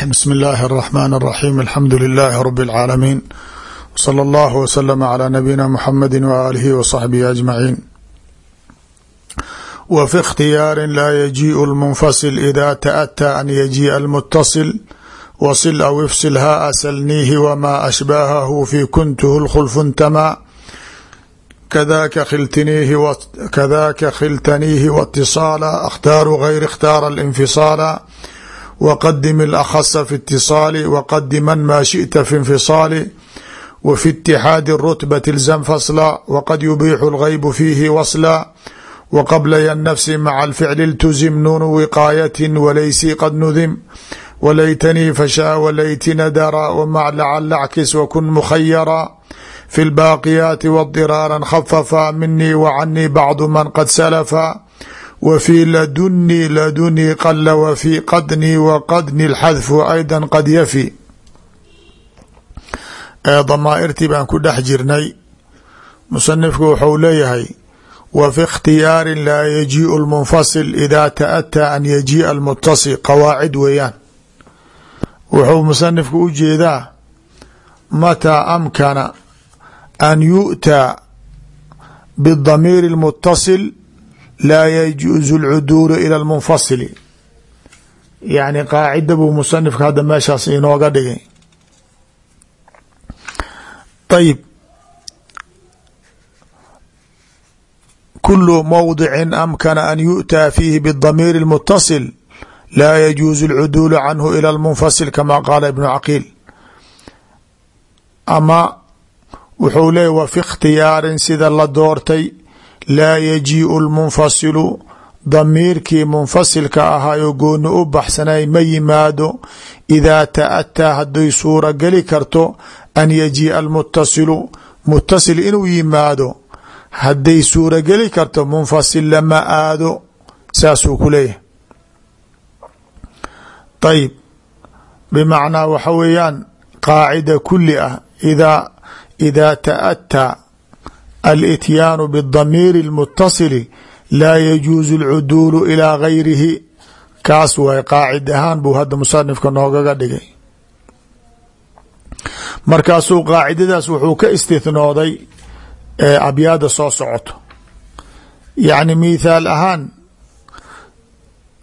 bsmi اllahi الرحmn الرaxيm alxamdu لilh rb العaalamiin wslى اllah wslm عlى nabiyina mxamedi waalihi wصaxbihi aجmaciin w fi اkhtiyaari laa yajiء اlmunfasil ida taأtى an yajiiءa اlmutaصil wasil aw ifsil ha asalniihi wma ashbahahu fi kuntuhu اlkhulfuntama kadaka khiltaniihi wاtiصaala akhtaaru gayr اkhtaara اlinfiصaala wqadim اlأkhص fi اtiصاali wqadiman ma shiئta fi اnfiصاali w fi اtixaadi الrutbaة اlzam fasla wqad yubixu اlغayb fiihi wasla wqablaya الnafsi maca اlficli اltuzim nuunu wiqaayati walaysi qad nudim walaytanii fashaa walayti nadara wmac lacala ackis wakun mukhayara fi اlbaaqiyaati wاdiraara khafafa minii wcanii bacdu man qad salafa w fي ladunii ladunii qala w fي qadnii wqadni اlxadfu ayda qad yafi damaairtii baan ku dhex jirnay musanifku wuxuu leeyahay w fi اkhtiyaari laa yajiiء اlmunfasil ida taأtى an yajiiءa اlmutaصil qawaacid weeyaan wuxuu musanifku u jeedaa mataa amkana an yu'taa bdamiir اlmutaصil laa yajuuzu alcuduulu ila lmunfasili yacni qaacida buu musanifka hadda meeshaas inooga dhigay ayib kulu mowdicin amkana an yu'taa fiihi bidamiiri اlmutasil laa yajuuzu alcuduulu canhu ila lmunfasil kama qaala ibnu caqiil ama wuxuu leeyay wa fi ikhtiyaarin sida la doortay laa yajiiu lmunfasilu damiirkii munfasilka ahaa oo gooni u baxsanay ma yimaado. Idaa ta'ataa hadday suurageli karto an yajiia almutasilu mutasil inuu yimaado. Hadday suurageli karto munfasil lama aado. Saasuu ku leeyahay. Ayb bimacnaa waxa weeyaan qaacida kuli ah idaa idaa ta'ataa alityaanu bdamiiri اlmutasili laa yajuuzu alcuduulu ilaa gayrihi kaas waay qaacid ahaan buu hadda musanifka noogaga dhigay markaasuu qaacidadaas wuxuu ka istinooday abyaada soo socoto yacni mithaal ahaan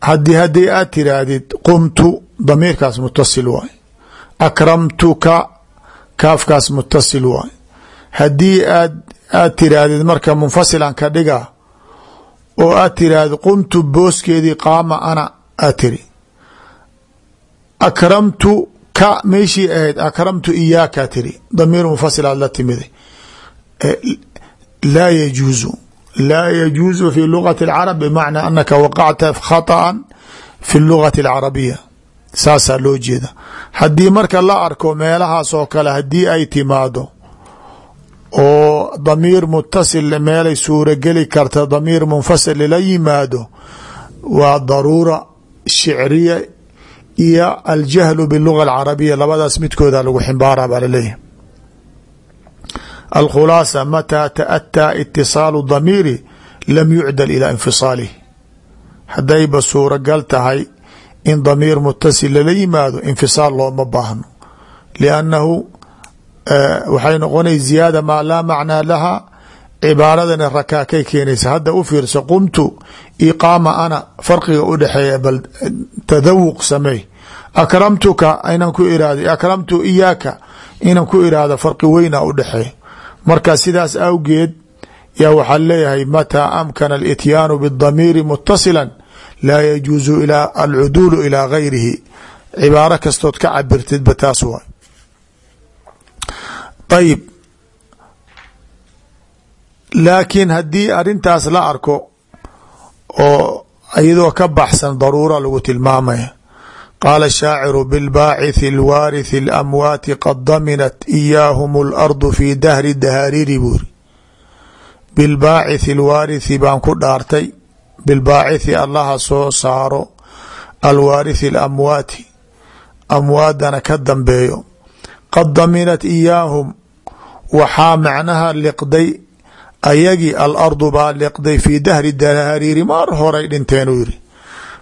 haddii haddii aad tiraahdid qumtu damiirkaas mutasil waay akramtuka kaafkaas mutasil waay haddii aad aad tiraahdid marka munfasilan ka dhiga oo aad tirahdid qumtu booskeedii qaama ana aad tiri akramtu ka meeshii ahayd akramtu iyaaka tiri damiir munfasil aad la timiday laa yajuuzu laa yajuuzu fi lugati اlcarab bmacnaa anaka waqacta khaطأa fi lugati اlcarabiya saasaa loo jeeda haddii marka la arko meelahaas oo kale haddii ay timaado oo damiir mutasil meelay suurogeli karta damiir munfasil lala yimaado waa daruura shicriya iyo aljahlu biluga alcarabiya. Labadaas midkooda lagu ximbaara baa la leeyahay alkhulaasa mataa taأtaa itisaalu damiiri lam yucdal ilaa infisaalih. Haddayba suuragal tahay in damiir mutasil lala yimaado infisaal looma baahno. Liannahu waxay noqonay ziyaada maa laa macnaa laha cibaaradana rakaakay keenaysa. Hadda u fiirsa qumtu iqaama ana farqiga u dhexeeya bal tadawuq sameey. Akramtuka inan ku irahda akramtu iyaaka inan ku irahda farqi weyna u dhexeeya marka sidaas awgeed yaa waxaa leeyahay mataa amkana alityaanu bidamiiri mutasila laa yajuuzu alcuduulu ilaa gayrihi. Cibaaro kastood ka cabirtidba taas waay ayib laakiin haddii arrintaas la arko oo iyadoo ka baxsan daruura lagu tilmaamaya qaala shaaciru bilbaacithi alwaarithi alamwaati qad daminat iyaahum alardu fii dahri dahaariiri buuri. Bilbaacithi alwaarithi baan ku dhaartay bilbaacithi allaha soo saaro alwaarithi alamwaati amwaadana ka dambeeyo qad daminat iyaahum waxaa macnaha liqday ayagii alardu baa liqday fii dahri dahariiri maar horay dhinteen uu yiri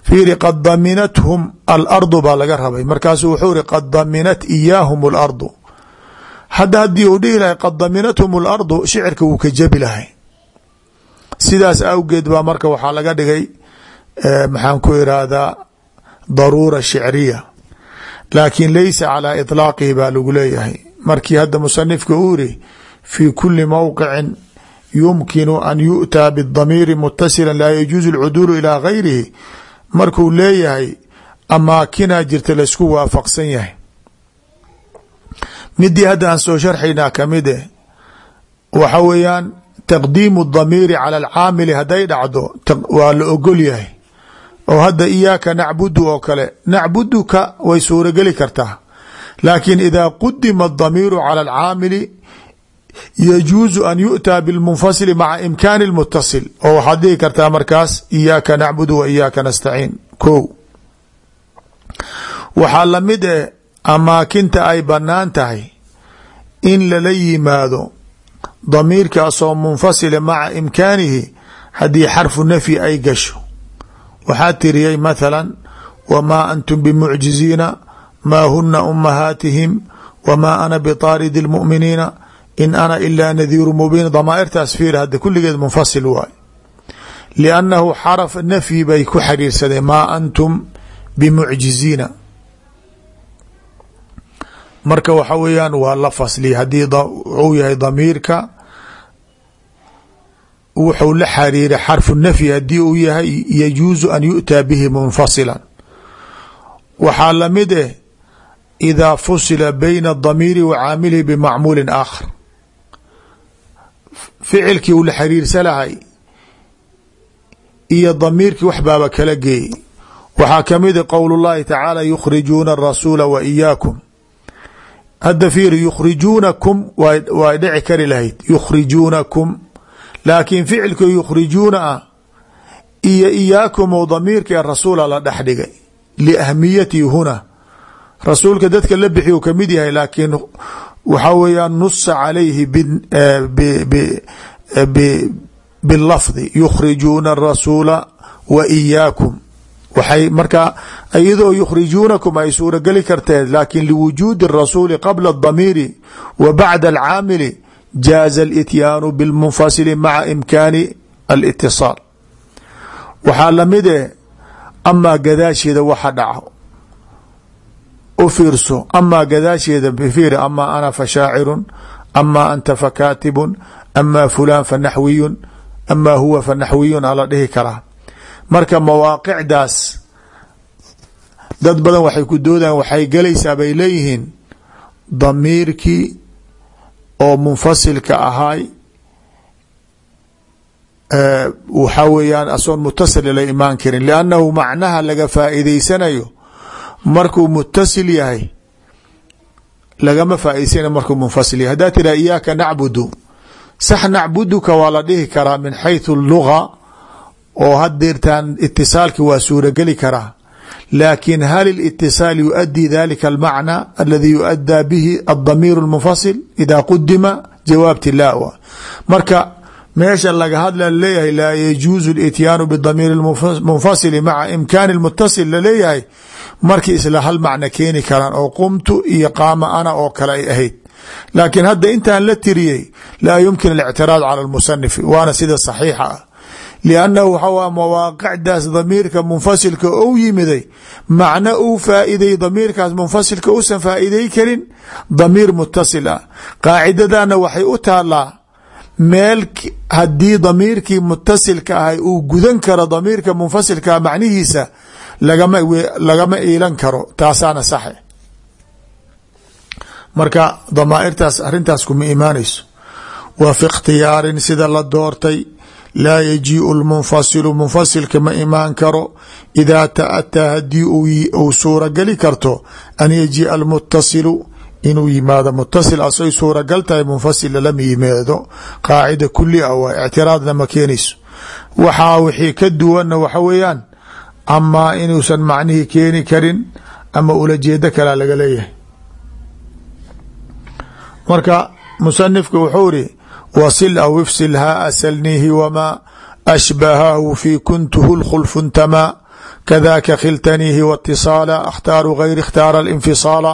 fiiri qad daminathum alardu baa laga rabay. Markaasuu wuxuu iri qad daminat iyaahum اlardu hadda haddii uu dhihi lahay qad daminathum اlardu shicirka wuu ka jabi lahay sidaas awgeed baa marka waxaa laga dhigay maxaan ku irahdaa daruura shicriya laakiin laysa calaa iطlaaqihi baa lagu leeyahay. Markii hadda musanifka uu iri fii kuli mowqicin yumkinu an yu'taa bidamiiri mutasila laa yajuusu alcuduulu ilaa gayrihi markuu leeyahay amaakinaa jirta laysku waafaqsan yahay. Midii hadda aan soo sharxaynaa ka mid eh waxa weeyaan taqdiimu damiiri cala alcaamili hadday dhacdo waa la ogol yahay oo hadda iyaaka nacbudu oo kale nacbuduka way suurogeli kartaa. Laakiin idaa qudima adamiiru cala alcaamili yajuuzu an yu'taa bilmunfasili maca imkaani اlmutasil oo waxaad dhihi kartaa markaas iyaaka nacbudu wa iyaaka nastaciin. Ko waxaa la mid eh amaakinta ay bannaan tahay in lala yimaado damiirkaasoo munfasila maca imkaanihi haddii xarfu nafyi ay gasho waxaa tiriyey mathala wamaa antum bimucjiziina? Maa huna umahaatihim wamaa ana bitaaridi اlmu'miniina in ana ilaa nadiiru mubiin. Damaa'irtaas fiir hadda kulligeed munfasil waay. Liannahu xaraf nafyi bay ku xiriirsadeen maa antum bimucjiziina. Marka waxa weeyaan waa la fasliya haddii uu yahay damiirka wuxuu la xariiray xarfu nafyi haddii uu yahay yajuuzu an yu'taa bihi munfasila waxaa la mid eh idaa fusila bayna damiiri wa caamilihi bimacmuulin aakhar. Ficilkii uu la xiriirsa lahay iyo damiirkii wax baaba kala geeyey. Waxaa ka mid qowl اllahi tacaala yukhrijuuna arasuula wa iyaakum hadda fiiri yukhrijuunakum way dhici kari lahayd. Yukhrijuunakum laakiin ficilka yukhrijuuna ah iyo iyaakumo damiirkae rasuula la dhex dhigay liahmiyatii huna. Rasuulka dadka la bixi uu ka mid yahay laakiin waxaa weeyaan nusa calayhi bilafdi e, e, yukhrijuuna arasuula wa iyaakum. Waxay markaa iyadoo yukhrijuunakum ay suurogeli karteed laakiin liwujuudi arasuuli qabla adamiiri wa bacda alcaamili jaaza اlityaanu bilmunfasili maca imkaani alitiصaal waxaa la mid eh amaa gadaasheeda waxa dhaco u fiirso amaa gadaasheeda bfiiri amaa ana fashaacirun amaa anta fakaatibun amaa fulaan fanaxwiyun amaa huwa fanaxwiyun ala dhihi karaa marka mawaaqicdaas dad badan waxay ku doodaan waxay gelaysaa bay leeyihiin damiirkii oo munfasilka ahaay waxaa weeyaan asoon mutasil la imaan karin liannahu macnaha laga faa'iideysanayo markuu mutasil yahay lagama faa'ideysanayo markuu munfasil yahay. Haddaa tiraa iyaaka nacbudu sax nacbuduka waa la dhihi karaa min xayثu luga oo hadeertaan itisaalki waa suurageli karaa laakin hal اlitisaal yuؤdي dalika اlmacnى aladi yuؤdى bihi الdamiir الmunfasil ida qudima jawaabti la marka meesha laga hadla laleeyahay laa yajuuzu اlityaanu bdamiir munfasili maca imkaani اmutasil laleeyahay markii isla hal macno keeni karaan oo qumtu iyo qaama ana oo kale ay ahayd laakiin hadda intaan la tiriyey laa yumkin الاctiraad calى اlmusanifi waana sida صaxiixa ah liannahu waxaa mawaaqicdaas damiirka munfasilka ou yimiday macno uu faa'iday damiirkaas munfasilka usan faa'iday karin damiir mutasil ah qaacidadana waxay u taalaa meel haddii damiirkii mutasilka ahay uu gudan karo damiirka munfasilkaa macnihiisa lagama iilan karo taasaana saxe marka damaairtaas arintaas kuma imaanayso wa fi ikhtiyaarin sida la doortay laa yajiiu lmunfasilu munfasilka ma imaan karo. Idaa taataa haddii uu suurageli karto an yajiia almutasilu inuu yimaado mutasil asay suuragal tahay munfasil lama yimaado. Qaacida kuli ah waa ictiraadna ma keenayso. Waxaa wixii ka duwanna waxa weeyaan amaa inuusan macnihii keeni karin ama ulajeedo kalaa laga leeyahay. Marka musanifka wuxuu iri wsil aw ifsil haa asalniihi wmaa ashbahahu fi kuntuhu lkhulfuntamaa kadaka khiltaniihi wاtiصaala akhtaaru gayri اkhtaara اlinfisaala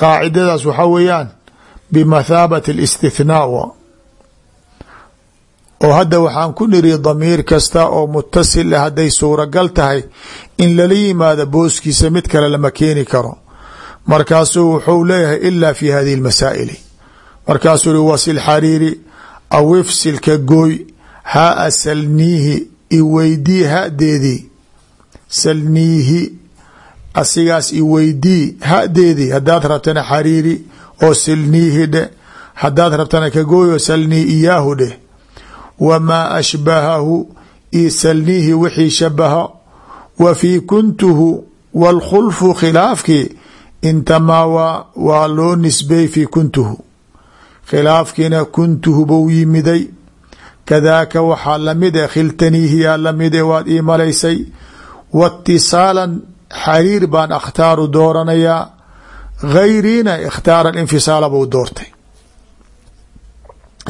qaacidadaas waxaa weeyaan bimathaabati اlاstithnaa oo hadda waxaan ku niri damiir kasta oo mutasil ah hadday suuragal tahay in lala yimaado booskiisa mid kale lama keeni karo markaasuu wuxuu leeyahay ila fi hadihi اlmasaa'ili markaasuu wasil xariiri aw ifsilka gooy haa salniihi iweydii hadeedii salniihi asigaas iweydii hadeedii hadaad rabtana xariiri oo silniihi dheh hadaad rabtana ka gooyo salnii iyaahu dheh wamaa ashbahahu io salniihi wixii shabaha. Wa fii kuntuhu wاlkhulfu khilaafkii. Intamaa waa loo nisbeey fii kuntuhu khilaafkiina kuntuhu bou yimiday. Kadaaka waxaa la mid e khiltaniihiyaa la mid e waad ii malaysay waاtisaalan xariir baan akhtaaru dooranayaa gayriina ikhtaara infisaala bou doortay.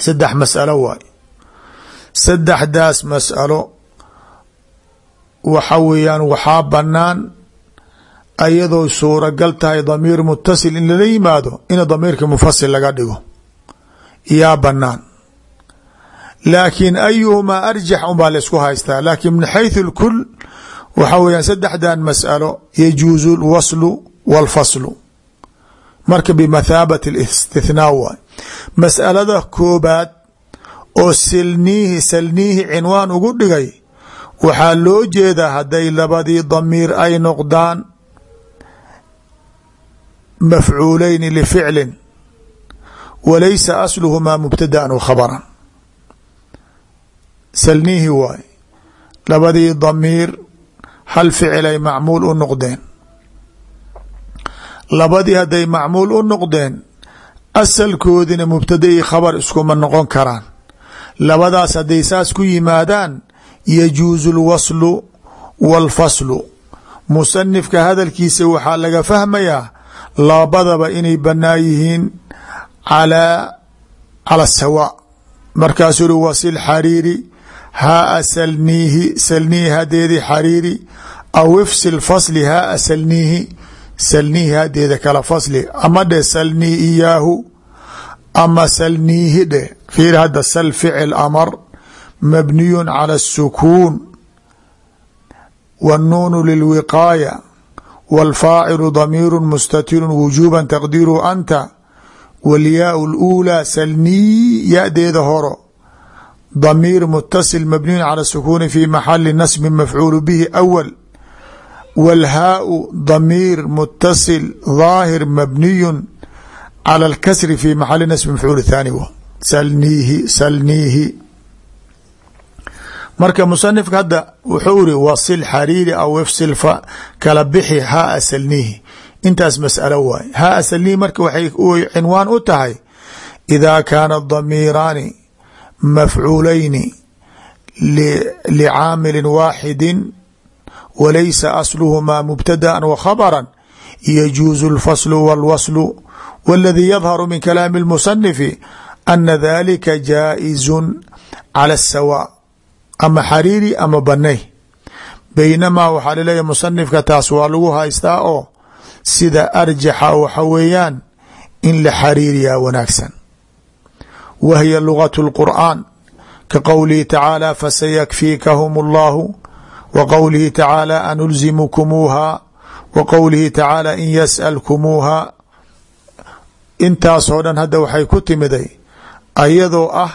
Saddex masalo waay. Saddexdaas mas'alo waxa weeyaan waxaa bannaan ayadoo suuragal tahay damiir mutasil in lala yimaado in damiirka mufasil laga dhigo yaa bannaan laakiin ayuhumaa arjax unbaa laysku haystaa laakiin min xayثu اlkul waxa weeyaan saddexdan mas'alo yajuuzu اlwaslu wاlfaslu marka bimathaabati اlاstithnaa waay mas'alada koobaad oo silniihi salniihi cinwaan ugu dhigay waxaa loo jeedaa hadday labadii damiir ay noqdaan mafcuuleyni lificlin walaysa asluhumaa mubtadaan w khabaran salniihi waay labadii damiir hal ficil ay macmuul u noqdeen labadii hadday macmuul u noqdeen asalkoodina mubtada i khabar iskuma noqon karaan labadaas hadday saas ku yimaadaan yajuusu اlwaslu wاlfaslu musanifka hadalkiisa waxaa laga fahmayaa labadaba inay banaa yihiin calaa cala sawa markaasuu uri wasil xariiri haa salniihi salniihi hadeedi xariiri aw ifsil fasli haa salniihi salniihi hadeeda kala fasli ama dheh salnii iyaahu ama salniihi dheh fiir hadda sal ficil amar mabniyu cala الsukuun wاnnuunu lilwiqaaya wاlfaacilu damiiru mustatiru wujuba taqdiiru anta walyaau lulaa salmiy yadeeda horo damiir mutasil mabniyu cala sukuuni fi maxali nasbin mafcuulu bihi awal walhaau damiir mutasil daahir mabniyun cala alkasri fi maxali nasbi mafcuul thaani w salniihi salniihi marka musanifka hadda wuxuu iri wasil xariiri aw ifsil kala bixi haa salniihi intaas masalo waay ha asalii marka waxay cinwaan u tahay idaa kaana damiiraani mafcuulayni licaamilin waaxidi walaysa asluhumaa mubtadaan wakhabara yajuuzu alfaslu walwaslu waladii yadharu min kalaami اlmusanifi ana dalika jaaizun cala asawa ama xariiri ama banay baynamaa waxaa laleeyahy musanifka taas waa lagu haystaa oo sida arjaxa waxa weeyaan in la xariiriyaa wanaagsan wa hiya lugaة اlqur'an ka qowlihi tacaala fasayakfiikahum اllahu wa qowlihi tacaala anulzimukumuuha wa qowlihi tacaala in yasأalkumuuha intaasoo dhan hadda waxay ku timiday ayadoo ah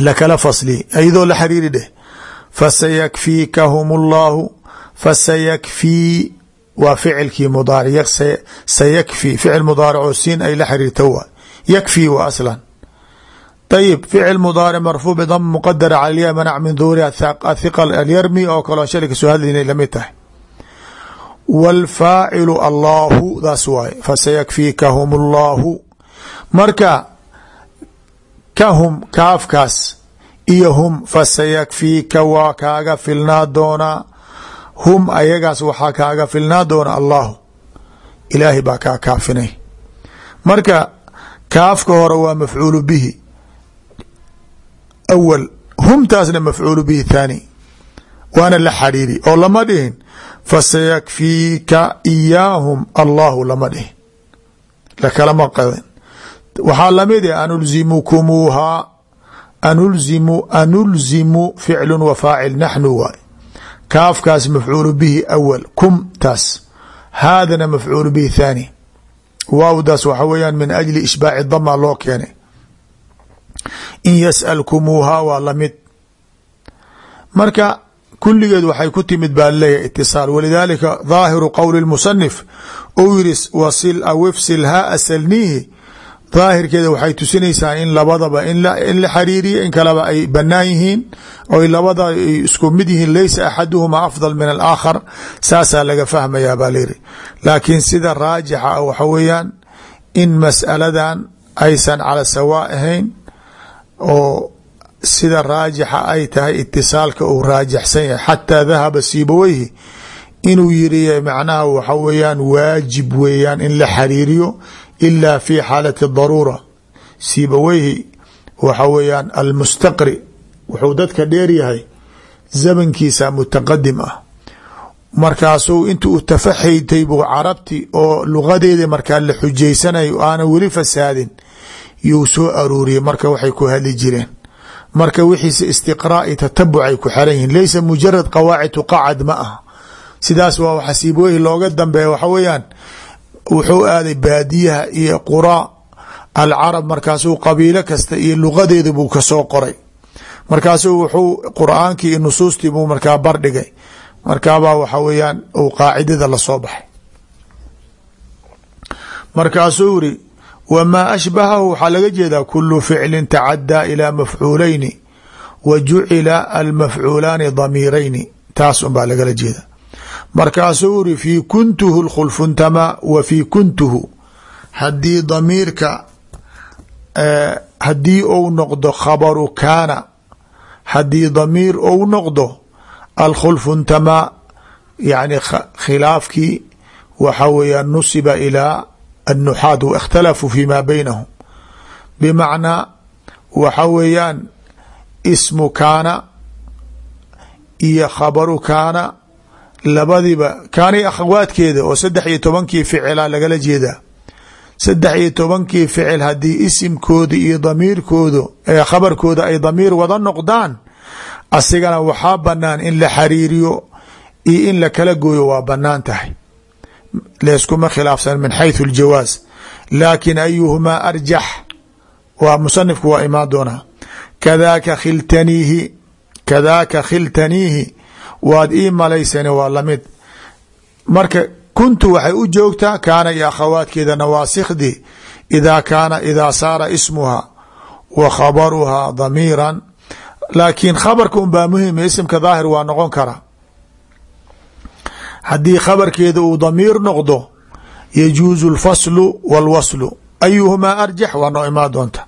lakala fasli ayadoo la xariiri dheh fasayakfiikahum اllahu fasayakfii waa ficilkii mudaaric sayakfi ficil mudaaric oo siin ay la xiriirta waa yakfii wa aslan. Ayib ficil mudaaric marfuuc bidam muqadara cala lya manac min duhuri athiqal alyarmi oo kaloo shali ka soo hadlaynay la mid tahay. Wاlfaacilu allahu daas waaye fasayakfiikahum اllahu marka kahum kaafkaas iyo hum fasayakfiika waa kaaga filnaa doonaa hum ayagaas waxaa kaaga filnaa doona allahu. Ilaahay baa kaa kaafinay. Marka kaafka hore waa mafcuulu bihi. Awal humtaasna mafcuulu bihi thaani. Waana la xariiri oo lama dhihin fasayakfiika iyaahum allahu lama dhihin. Lakalama qadin waxaa la mid ah anulzimukumuuhaa. Anulzimu anulzimu ficlu wa faacil naxnu waay kaafkaas mafcuulu bihi awal kum taas. Haadana mafcuulu bihi thaani. Waawdaas waxa weeyaan min ajli ishbaaci dama loo keenay. In yasalkumuuhaa waa la mid marka kulligeed waxay ku timid baa leeyahy itisaal. Walidaalika dhaahiru qowli musanif ou yiri wasil aw ifsil haa asalniihi daahirkeeda waxay tusinaysaa in labadaba in la xariiriya in kaleba ay banaan yihiin oy labada isku mid yihiin laysa axaduhuma afdal min alaakhar. Saasaa laga fahmayaa baa layiri laakiin sida raajixa waxa weeyaan in masaladan aysan cala sawaa ahayn oo sida raajixa ay tahay itisaalka uu raajixsan yahay xataa dahaba siibaweyhi inuu yiri macnaha waxa weeyaan waajib weeyaan in la xariiriyo ila fi xaalati daruura. Siibaweyhi waxa weeyaan almustaqri wuxuu dadka dheer yahay zamankiisa mutaqadim ah. Markaasuu intu u tafaxaytay buu carabti oo lugadeeda markaa la xujaysanayo aana weli fasaadin yuu soo aruuriyey. Marka waxay ku hadli jireen. Marka wixiise istiqraa'i tatabuc ay ku xeran yihiin. Leysa mujarad qawaacid tuqacad ma ah. Sidaas waa waxa siibaweyhi looga dambeeya waxa weeyaan wuxuu aaday baadiyaha iyo quraa alcarab markaasuu qabiilo kasta iyo luqadeeda buu ka soo qoray. Markaasuu wuxuu qur'aankii iyo nusuustii buu markaa bardhigay. Markaabaa waxa weeyaan uu qaacidada la soo baxay. Markaasuu yiri wamaa ashbahahu waxaa laga jeedaa kulu ficlin tacadaa ilaa mafcuulayni wa jucila almafcuulaani damiirayni. Taas un baa lagala jeeda markaasuu iri fii kuntuhu lkhulfuntama wa fii kuntuhu. Haddii damiirka haddii ou noqdo khabaru kaana haddii damiir ou noqdo alkhulfuntama yani khilaafkii waxa weeyaan nusiba ilaa annuxaat wa ikhtalafuu fi ma baynahum. Bimacnaa waxa weeyaan ismu kaana iyo khabaru kaana labadiba kaanay akhawaadkeeda oo saddex iyo tobankii ficila lagala jeedaa. Saddex iyo tobankii ficil haddii isimkooda iyo damiirkooda ee khabarkooda ay damiir wada noqdaan asigana waxaa banaan in la xariiriyo iyo in la kala gooyo waa bannaan tahay. Leeskuma khilaafsan min xayثu اljawaaz laakin ayuhumaa arjax waa musanifku waa imaan doonaa. Kadaaka khiltaniihi kadaaka khiltaniihi waad ii malaysane waa la mid marka kuntu waxay u joogtaa kaana iyo akhawaadkeeda nawaasikhdii idaa kaana idaa saara ismuha wa khabaruhaa damiiran. Laakiin khabarka un baa muhima isimka daahir waa noqon kara. Haddii khabarkeeda uu damiir noqdo yajuuzu lfaslu walwaslu. Ayuhumaa arjax waa noo imaan doonta.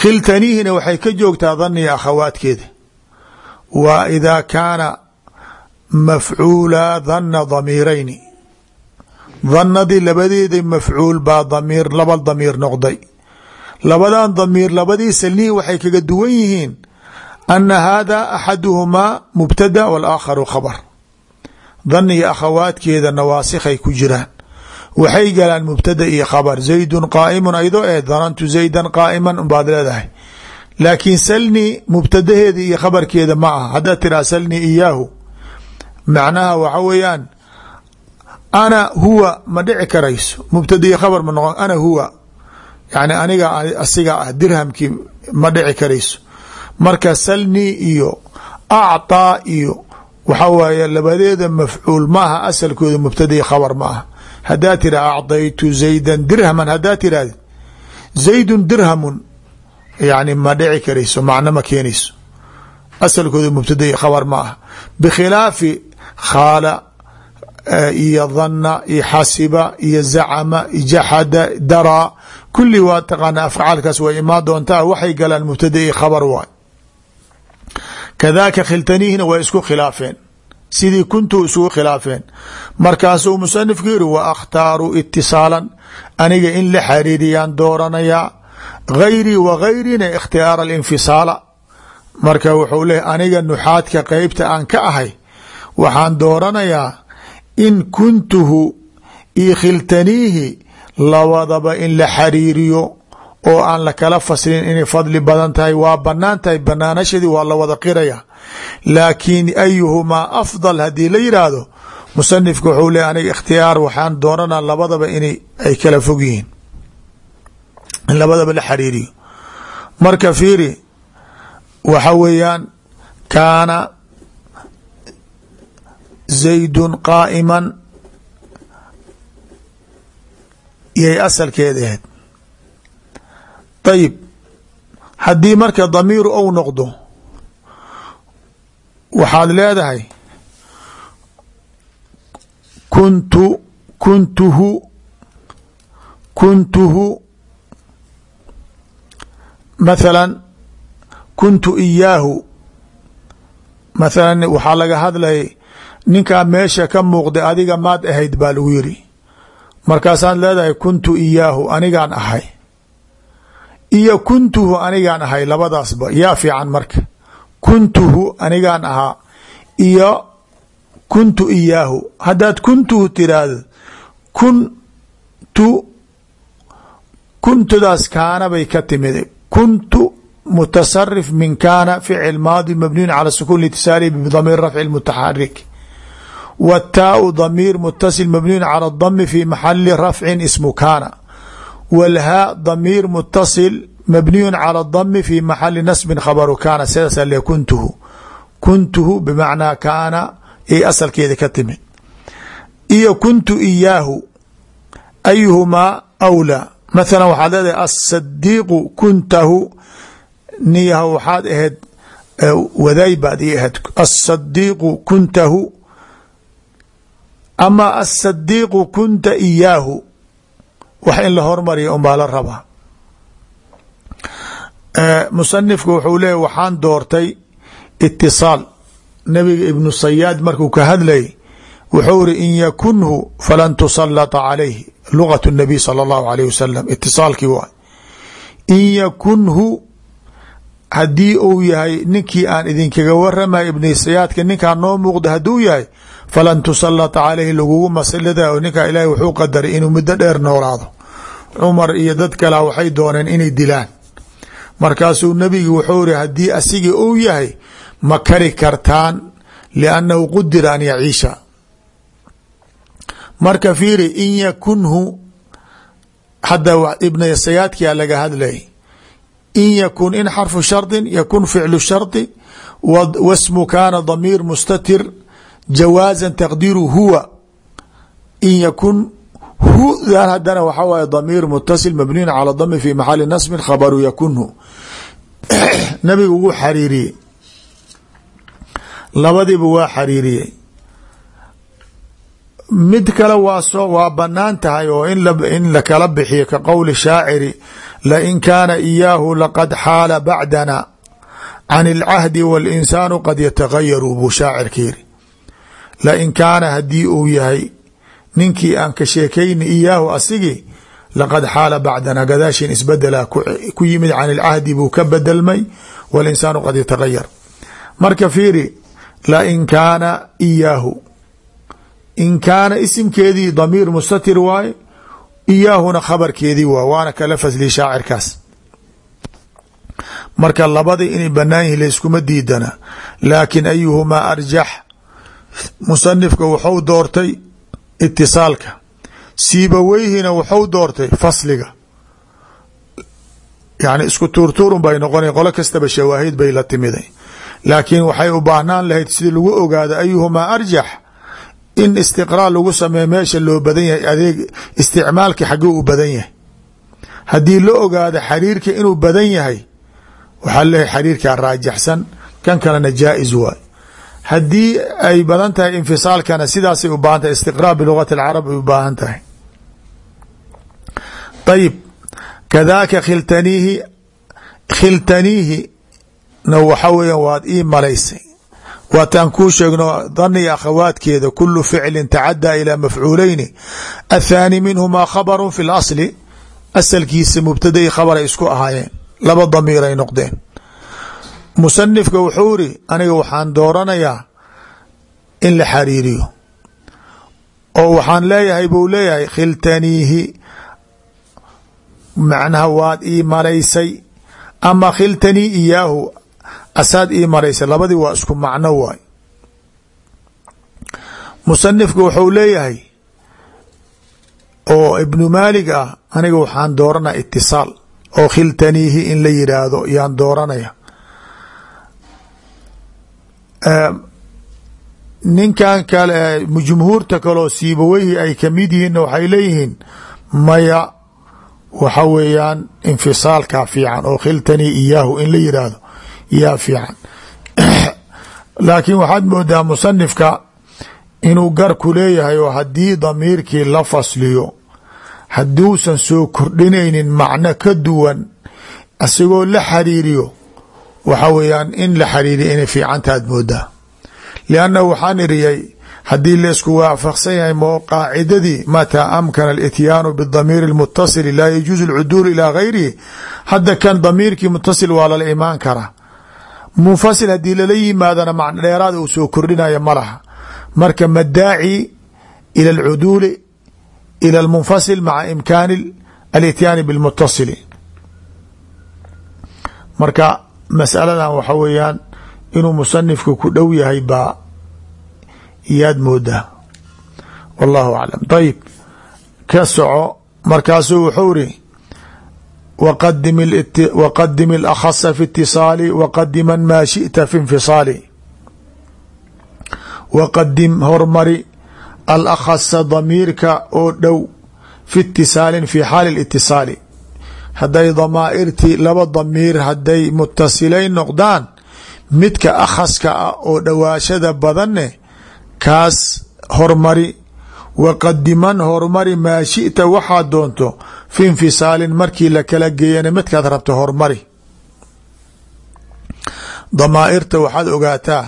Khiltaniihina waxay ka joogtaa daniya akhawaadkeeda wa idaa kaana mafcuula dana damiirayni danadii labadeeda mafcuul baa damiir laba damiir noqday labadan damiir labadii salnihi waxay kaga duwan yihiin ana hada axaduhumaa mubtada walaakharu khabar daniga akhawaadkeeda nawaasikhay ku jiraan waxay galaan mubtada iyo khabar zaydun qaaimun aydoo eh danantu zaydan qaaiman unbaad leedahay laakiin salni mubtadaheeda iyo khabarkeeda ma aha haddaad tiraa salni iyaahu macnaha waxa weeyaan ana huwa ma dhici karayso. Mubtada iyo khabar ma noqon ana huwa. Yani aniga asiga ah dirhamkii ma dhici karayso. Marka salni iyo acطaa iyo waxa waaye labadeeda mafcuul maaha asalkooda mubtada iyo khabar ma aha. Haddaa tira acdaytu zaydan dirhaman haddaa tirahdid zaydun dirhamun yani ma dhici karayso macno ma keenayso. Asalkooda mubtada iyo khabar ma aha. Bikhilaafi khaala iyo dhanna iyo xasiba iyo zacama jaxada daraa kulli waa taqaana afcaalkaas way imaan doontaa waxay galaan mubtada iyo khabar waay. Kadaaka khiltanihina way isku khilaafeen. Sidii kuntu isugu khilaafeen. Markaasuu musanifku yiri wa akhtaaru itisaalan aniga in la xariiriyaan dooranayaa gayrii wa gayrina ikhtiyaara alinfisaala. Marka wuxuu leehay aniga nuxaadka qeybta aan ka ahay waxaan dooranayaa in kuntuhu io khiltaniihi labadaba in la xariiriyo oo aan la kala faslin inay fadli badan tahay. Waa bannaan tahay banaanashadii waa la wada qiraya. Laakiin ayuhumaa afdal haddii la yidhaahdo musanifka wuxuu leey aniga ikhtiyaar waxaan doonanaa labadaba inay ay kala fog yihiin. In labadaba la xariiriyo. Marka fiiri waxa weeyaan kaana zaydun qaa'iman yay asalkeeda ahayd ayib haddii marka damiiru ou noqdo waxaad leedahay kuntu kuntuhu kuntuhu mathala kuntu iyaahu mathalan waxaa laga hadlayay ninkaa meesha ka muuqday adiga maad ahayd baa lagu yiri markaasaad leedahay kuntu iyaahu anigaan ahay. Iyo kuntuhu anigaan ahay labadaasba yaa fiican marka. Kuntuhu anigaan ahaa. Iyo kuntu iyaahu. Haddaad kuntuhu tiraahdo kuntu kuntudaas kaana bay ka timid kuntu mutasarif min kaana ficil maadi mabniyun cala sukun litisaalihi bdamiir rafci mutaxarik wataau damiir mutasil mabniyun cala dami fi maxali rafcin ismu kaana wlhaa damiir mutasil mabniyun cala dami fi maxali nasbin khabaru kaana sidaasa le kuntuhu kuntuhu bimacnaa kaana ay asalkeeda ka timid iyo kuntu iyaahu ayuhumaa awlaa mathala waxaad leedahay asadiiqu kuntahu niyaha waxaad ahayd wadaay baad ii ahayd asadiiqu kuntahu ama asadiiqu kunta iyaahu. Wax in la hormariya unbaa la rabaa. Musanifku wuxuu leeya waxaan doortay itisaal nabiga ibnu sayaad markuu ka hadlayay wuxuu iri in yakunhu falan tusalata calayhi. Lugat nabiy sala allahu alayh wasalam itisaalkii waay in yakunhu haddii uu yahay ninkii aan idinkaga waramay ibni sayaadka ninkaa noo muuqda hadduu yahay falan tusalata calayhi lagugu masilada oo ninkaa ilaahay wuxuu qadaray inuu muddo dheer noolaado. Cumar iyo dad kalea waxay dooneen inay dilaan. Markaasuu nebigi wuxuu iri haddii asigii uu yahay ma kari kartaan liannahu qudira an yaciisha. Marka fiiri in yakunhu hadda ibna sayaadkia laga hadlay in yakun in xarfu shardin yakun ficlu shardi wasmu kaana damiir mustatir jawaaza taqdiiru huwa in yakun hudan hadana waxaa waaye damiir mutasil mabniyun cala dami fi maxali nasbin khabaru yakunhu nabigu wuu xariiriyey labadiiba waa xariiriyey mid kale waa soo waa bannaan tahay oo in lakala bixiyo ka qowli shaaciri lain kaana iyaahu laqad xaala bacdana can اlcahdi waاlinsaanu qad yatagayaru buu shaacirka yiri lain kaana haddii uu yahay ninkii aan ka sheekayni iyaahu asigii laqad xaala bacdana gadaashin isbedela ku yimid can ilcahdi buu ka bedelmay walinsaanu qad yatagayar marka fiiri lain kaana iyaahu. In kaana isimkeedii damiir mustatir waaye iyaahuna khabarkeedii waay waana kala fasli shaacirkaas. Marka labada inay banaan yihiin layskuma diidana laakin ayuhumaa arjax musanifka wuxuu doortay itisaalka. Siibaweyhina wuxuu doortay fasliga. Yani isku tuurtuurun bay noqona qolo kastaba shawaahid bay la timiday laakiin waxay u baahnaan lahayd sidii lagu ogaado ayuhumaa arjax in istiqraar lagu sameeyo meesha loo badan yahay adeeg isticmaalki xaguu u badan yahay. Haddii la ogaado xariirka inuu badan yahay waxaa leeyahay xariirkaa raajaxsan kan kalena jaa-is waay haddii ay badan tahay infisaalkana sidaasay u baahan tahay. Istiqraar bilugati alcarab ay u baahan tahay. Ayib kadaaka khiltaniihi khiltaniihi na waxa weeyaan waad ii malaysay. Waataan kuu sheegno daniga akhawaadkeeda kulu ficlin tacadaa ilaa mafcuuleyni athaani minhumaa khabaru fi lasli asalkiisa mubtada i khabaray isku ahaayeen. Laba damiir ay noqdeen musanifka wuxuu iri aniga waxaan dooranayaa in la xariiriyo. Oo waxaan leeyahay buu leeyahay khiltaniihi macnaha waad ii maraysay ama khiltanii iyaahu asaad ii maraysay labadii waa isku macno waay. Musanifku wuxuu leeyahay oo ibnu maalig ah aniga waxaan dooranaya itisaal oo khiltaniihi in la yidhaahdo yaan dooranaya ninkan kale jumhuurta kaleo siibaweyhi ay ka mid yihiinna waxay leeyihiin maya waxa weeyaan infisaalkaa fiican oo khiltanii iyaahu in la yidhaahdo yaa fiican. Laakiin waxaad moodaa musanifka inuu garku leeyahay oo haddii damiirkii la fasliyo hadduusan soo kordhinaynin macno ka duwan asigoo la xariiriyo waxa weeyaan in la xariiriyo inay fiicantaad moodaa. Lianna waxaan iriyay haddii laysku waafaqsan yahay moo qaacidadii mataa amkana alityaanu bidamiiri اlmutasili laa yajuuzu alcuduul ilaa gayrihi. Hadda kan damiirkii mutasil waa lala imaan karaa. Munfasil haddii lala yimaadana macno dheeraad uu soo kordhinaya ma laha. Marka madaaci ila alcuduuli ila almunfasil maca imkaani alityaani bilmutasili marka masaladan waxa weeyaan inuu musanifku ku dhow yahay baa yaad moodaa wallahu aclam dayib ka soco markaasuu wuxuu iri waqadim اlakhasa fi اtiصaali waqadiman maa shiئta fi infisaali waqadim hormari alakhasa damiirka oo dhow fi itisaalin fi xaali اlitisaali hadday damaairti laba damiir hadday mutasila noqdaan midka akhaska ah oo dhawaashada badanne kaas hormari waqadiman hormari maa shita waxaad doonto fi infisaalin markii la kala geeyana midkaad rabto hormari. Damaairta waxaad ogaataa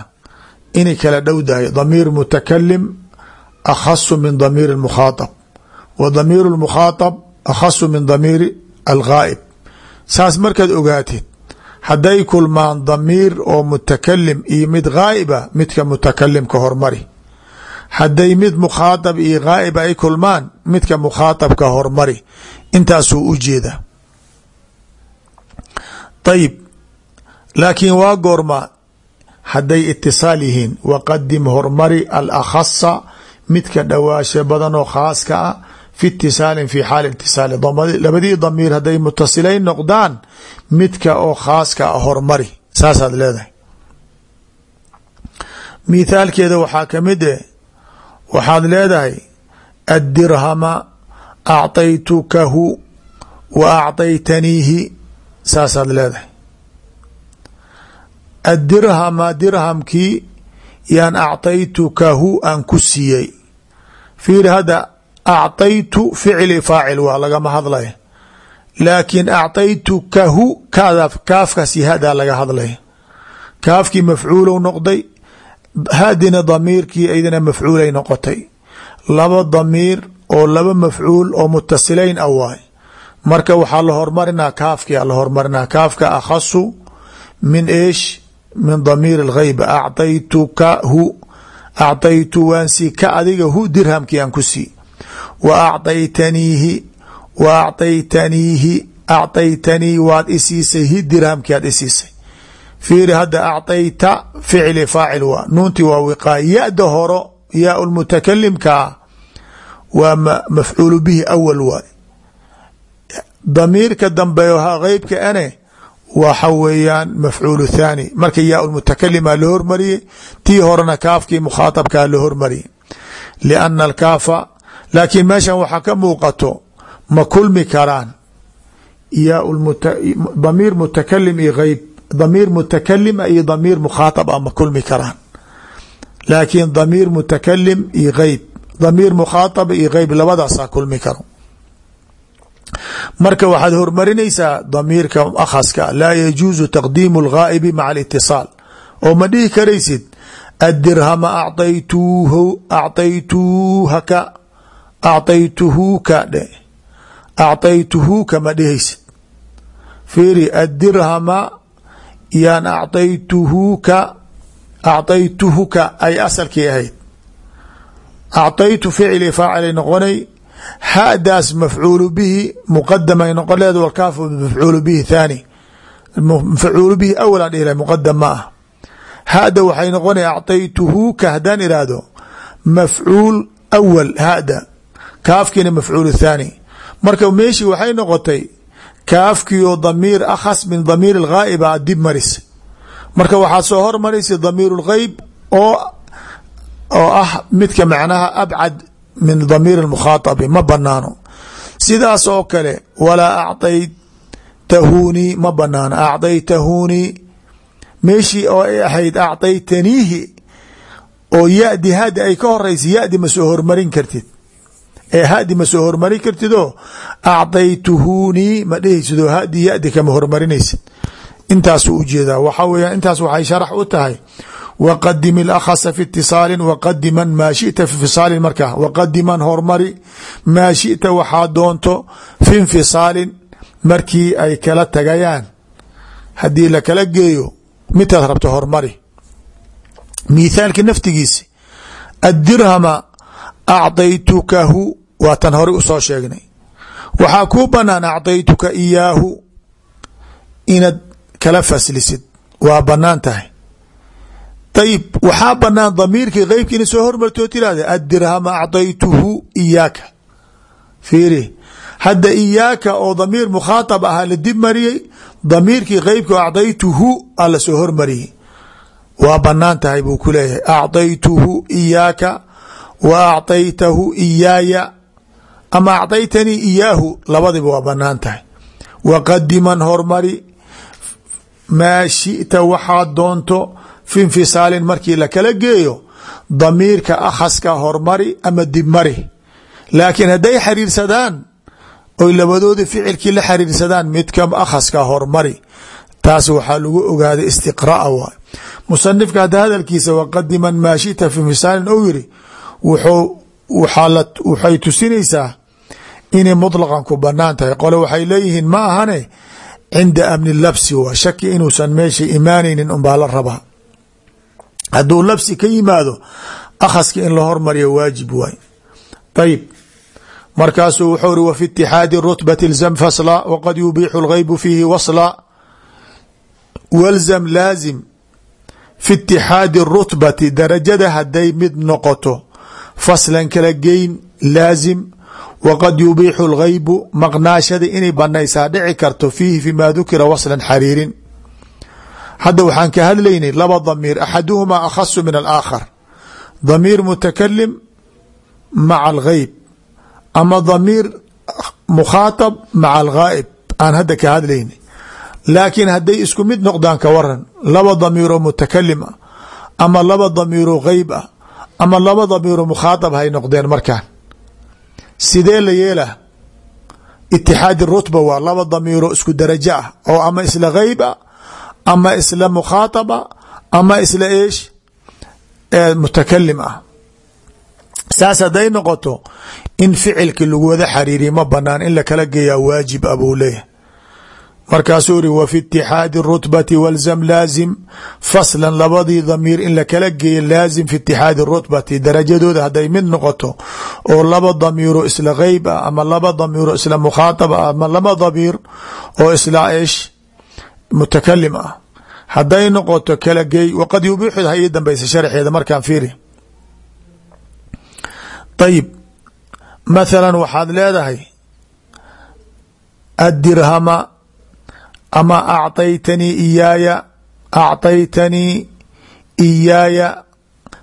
inay kala dhowdahay damiir mutakalim akhasu min damiiri mukhaab wa damiir mukhaab akhasu min damiiri alghaa'ib saas markaad ogaatid hadday kulmaan damiir oo mutakalim iyo mid ghaaiba midka mutakalimka hormari hadday mid mukhaaطab iyo ghaa'ib ay kulmaan midka mukhaaطabka hormari intaasuu u jeeda ayib laakiin waa goorma hadday itisaal yihiin waqadim hormari alakhasa midka dhowaasha badanoo khaaska ah fi itisaalin fi xaali itisaali labadii damiir hadday mutasilayn noqdaan midka oo khaaska ah hormari saasaad leedahay mithaalkeeda waxaa kamid eh waxaad leedahay addirhama acطaytukahu wa acطaytaniihi saasaad leedahay addirhama dirhamkii yaan acطaytukahu aan ku siiyey fiir hadda acطaytu ficli faacil waa lagama hadlaya laakiin acطaytukahu kaada kaafkaas hadaa laga hadlaya kaafkii mafcuulow noqday hadina damiirkii aydana mafcuulay noqotay laba damiir oo laba mafcuul oo mutasilayn a waay marka waxaa la hormarinaa kaafkia la hormarinaa kaafka akhasu min eesh min damiir اlghayba acطaytukahu acطaytu waan sii ka adiga hu dirhamkii aan ku sii wa acaytaniihi wa acaytaniihi acaytanii waad isiisay hi dirhamki aad isiisay fiiri hadda acayta ficli faacil waa nuunti waa wiqaay ya-da horo yaa lmutakalimkaa waa mafcuulu bihi awal waay damiirka dambeeyo qeybka ane waxa weeyaan mafcuulu thaani marka yaa lmutakalimaa la hormariyey tii horena kaafkii mukhaatabkaa laakiin meeshan waxaa ka muuqato ma kulmi karaan. Yaa damiir mutakalim iyo ayb damiir mutakalima iyo damiir mukhaaab a ah ma kulmi karaan. Laakiin damiir mutakalim iyo eyb damiir mukhaataba iyo eyb labadaasaa kulmi karo marka waxaad hormarinaysaa damiirka akhaska laa yajuusu taqdiimu اlghaa'ibi maca alitiصaal oo ma dhihi karaysid addirhama acaytuuhaka acطaytuhaka acطaytuhuka dhe acطaytuhuka ma dhihaysid fiiri addirhama yaan acطaytuhuka acطaytuhuka ay asalkii ahayd acطaytu ficli faacilay noqonay hadaas mafcuulu bihi muqadamay noqon leed walkaafu mafcuulu bihi thaani mafcuulu bihi awal aan dhihi muqadam ma ah hada waxay noqonaya acطaytuhu ka haddaan iraahdo mafcuul awal hada kaafkiina mafcuul thaani marka meeshii waxay noqotay kaafkiio damiir akhas min damiir اlghaa'ib a dib maris marka waxaad soo hormaraysa damiir اlgeyb oo oo ah midka macnaha abcad min damiir اmukhaaabi ma banaano sidaas oo kale walaa acطaytahunii ma banaano acطaytahunii meeshii oo ay ahayd acطaytaniihi oo yadi hadi ay ka horeysa yadi ma soo hormarin kartid ee hadi ma soo hormari kartido acdaytuhunii ma dhehaysid oo hadi yadi kama hormarinaysid. Intaasu u jeedaa waxaa weya intaas waxay sharax u tahay. Waqadim ilakhasa fi itisaalin waqadiman maa shita fi infisaalin markaa waqadiman hormari maa shita waxaa doonto fi infisaalin markii ay kala tagayaan. Haddii lakala geeyo midaad rabto hormari. Mithaalka naftigiisi addirhama acdaytukahu waa tan hore u soo sheegnay. Waxaa kuu banaan acdaytuka iyaahu inaad kala faslisid. Waa bannaan tahay. Ayib waxaa banaan damiirkii keybka ina soo hormartoo tirahda addirhama acdaytuhu iyaaka. Fiiri hadda iyaaka oo damiir mukhaaab ahaa la dib mariyey damiirkii keybka acdaytuhu a la soo hormariyey. Waa bannaan tahay buu ku leeyahay. Acdaytuhu iyaaka wa acdaytahu iyaaya ama acطaytanii iyaahu labadiba waa bannaan tahay. Waqadiman hormari maa shita waxaad doonto fi infisaalin markii lakala geeyo damiirka akhaska hormari ama dibmari laakiin hadday xariirsadaan oy labadoodi ficilkii la xariirsadaan midka akhaska hormari. Taas waxaa lagu ogaaday istiqraa waay. Musanifka hadda hadalkiisa waqadiman maa shita fi infisaalin ou yiri waxay tusinaysaa inay muطlaqan ku bannaan tahay. Qole waxay leeyihiin ma ahane cinda amni labsi waa shaki inuusan meesha imaanaynin unbaa la rabaa. Hadduu labsi ka yimaado akhaska in la hormariyo waajib waay. Ayib. Markaasuu wuxuu ri wa fi itixaadi rutbati ilzam fasla waqad yubiixu lgeybu fiihi wasla. Walzam laazim. Fi itixaadi rutbati darajada hadday mid noqoto faslan kala geyn laazim waqad yubiixu lgeybu maqnaashada inay banaysaa dhici karto fiihi fimaa dukira waslan xariirin hadda waxaan ka hadlaynay laba damiir axaduhumaa akhasu min alaakhar damiir mutakalim maca algeyb ama damiir mukhaaطab maca alghaa'ib aan hadda ka hadlaynay laakiin hadday isku mid noqdaan ka waran laba damiiroo mutakalim ah ama laba damiiroo geyb ah ama laba damiiroo mukhaaطab hay noqdeen markaan sidee la yeela itixaadi rutba waa laba damiiroo isku darajo ah oo ama isla geyb ah ama isla mukhaaطaba ama isla eesh mutakalim ah. Saas hadday noqoto in ficilki lagu wada xariiriya ma banaan in lakala geeyaa waajib a buu leeyahay markaasuu iri wa fi itixaadi rutbati walzam laazim. Faslan labadii damiir in lakala geeya laazim fi itixaadi rutbati darajadooda hadday mid noqoto oo laba damiiro isla geyb ah ama laba damiiro isla mukhaaطab ah ama laba damiir oo isla eesh mutakalim ah. Hadday noqoto kala geey waqad yubiixu ha ii dambaysa sharxeeda markaan fiiri. Ayib mathalan waxaad leedahay addirhama ama acطaytanii iyaaya acطaytanii iyaaya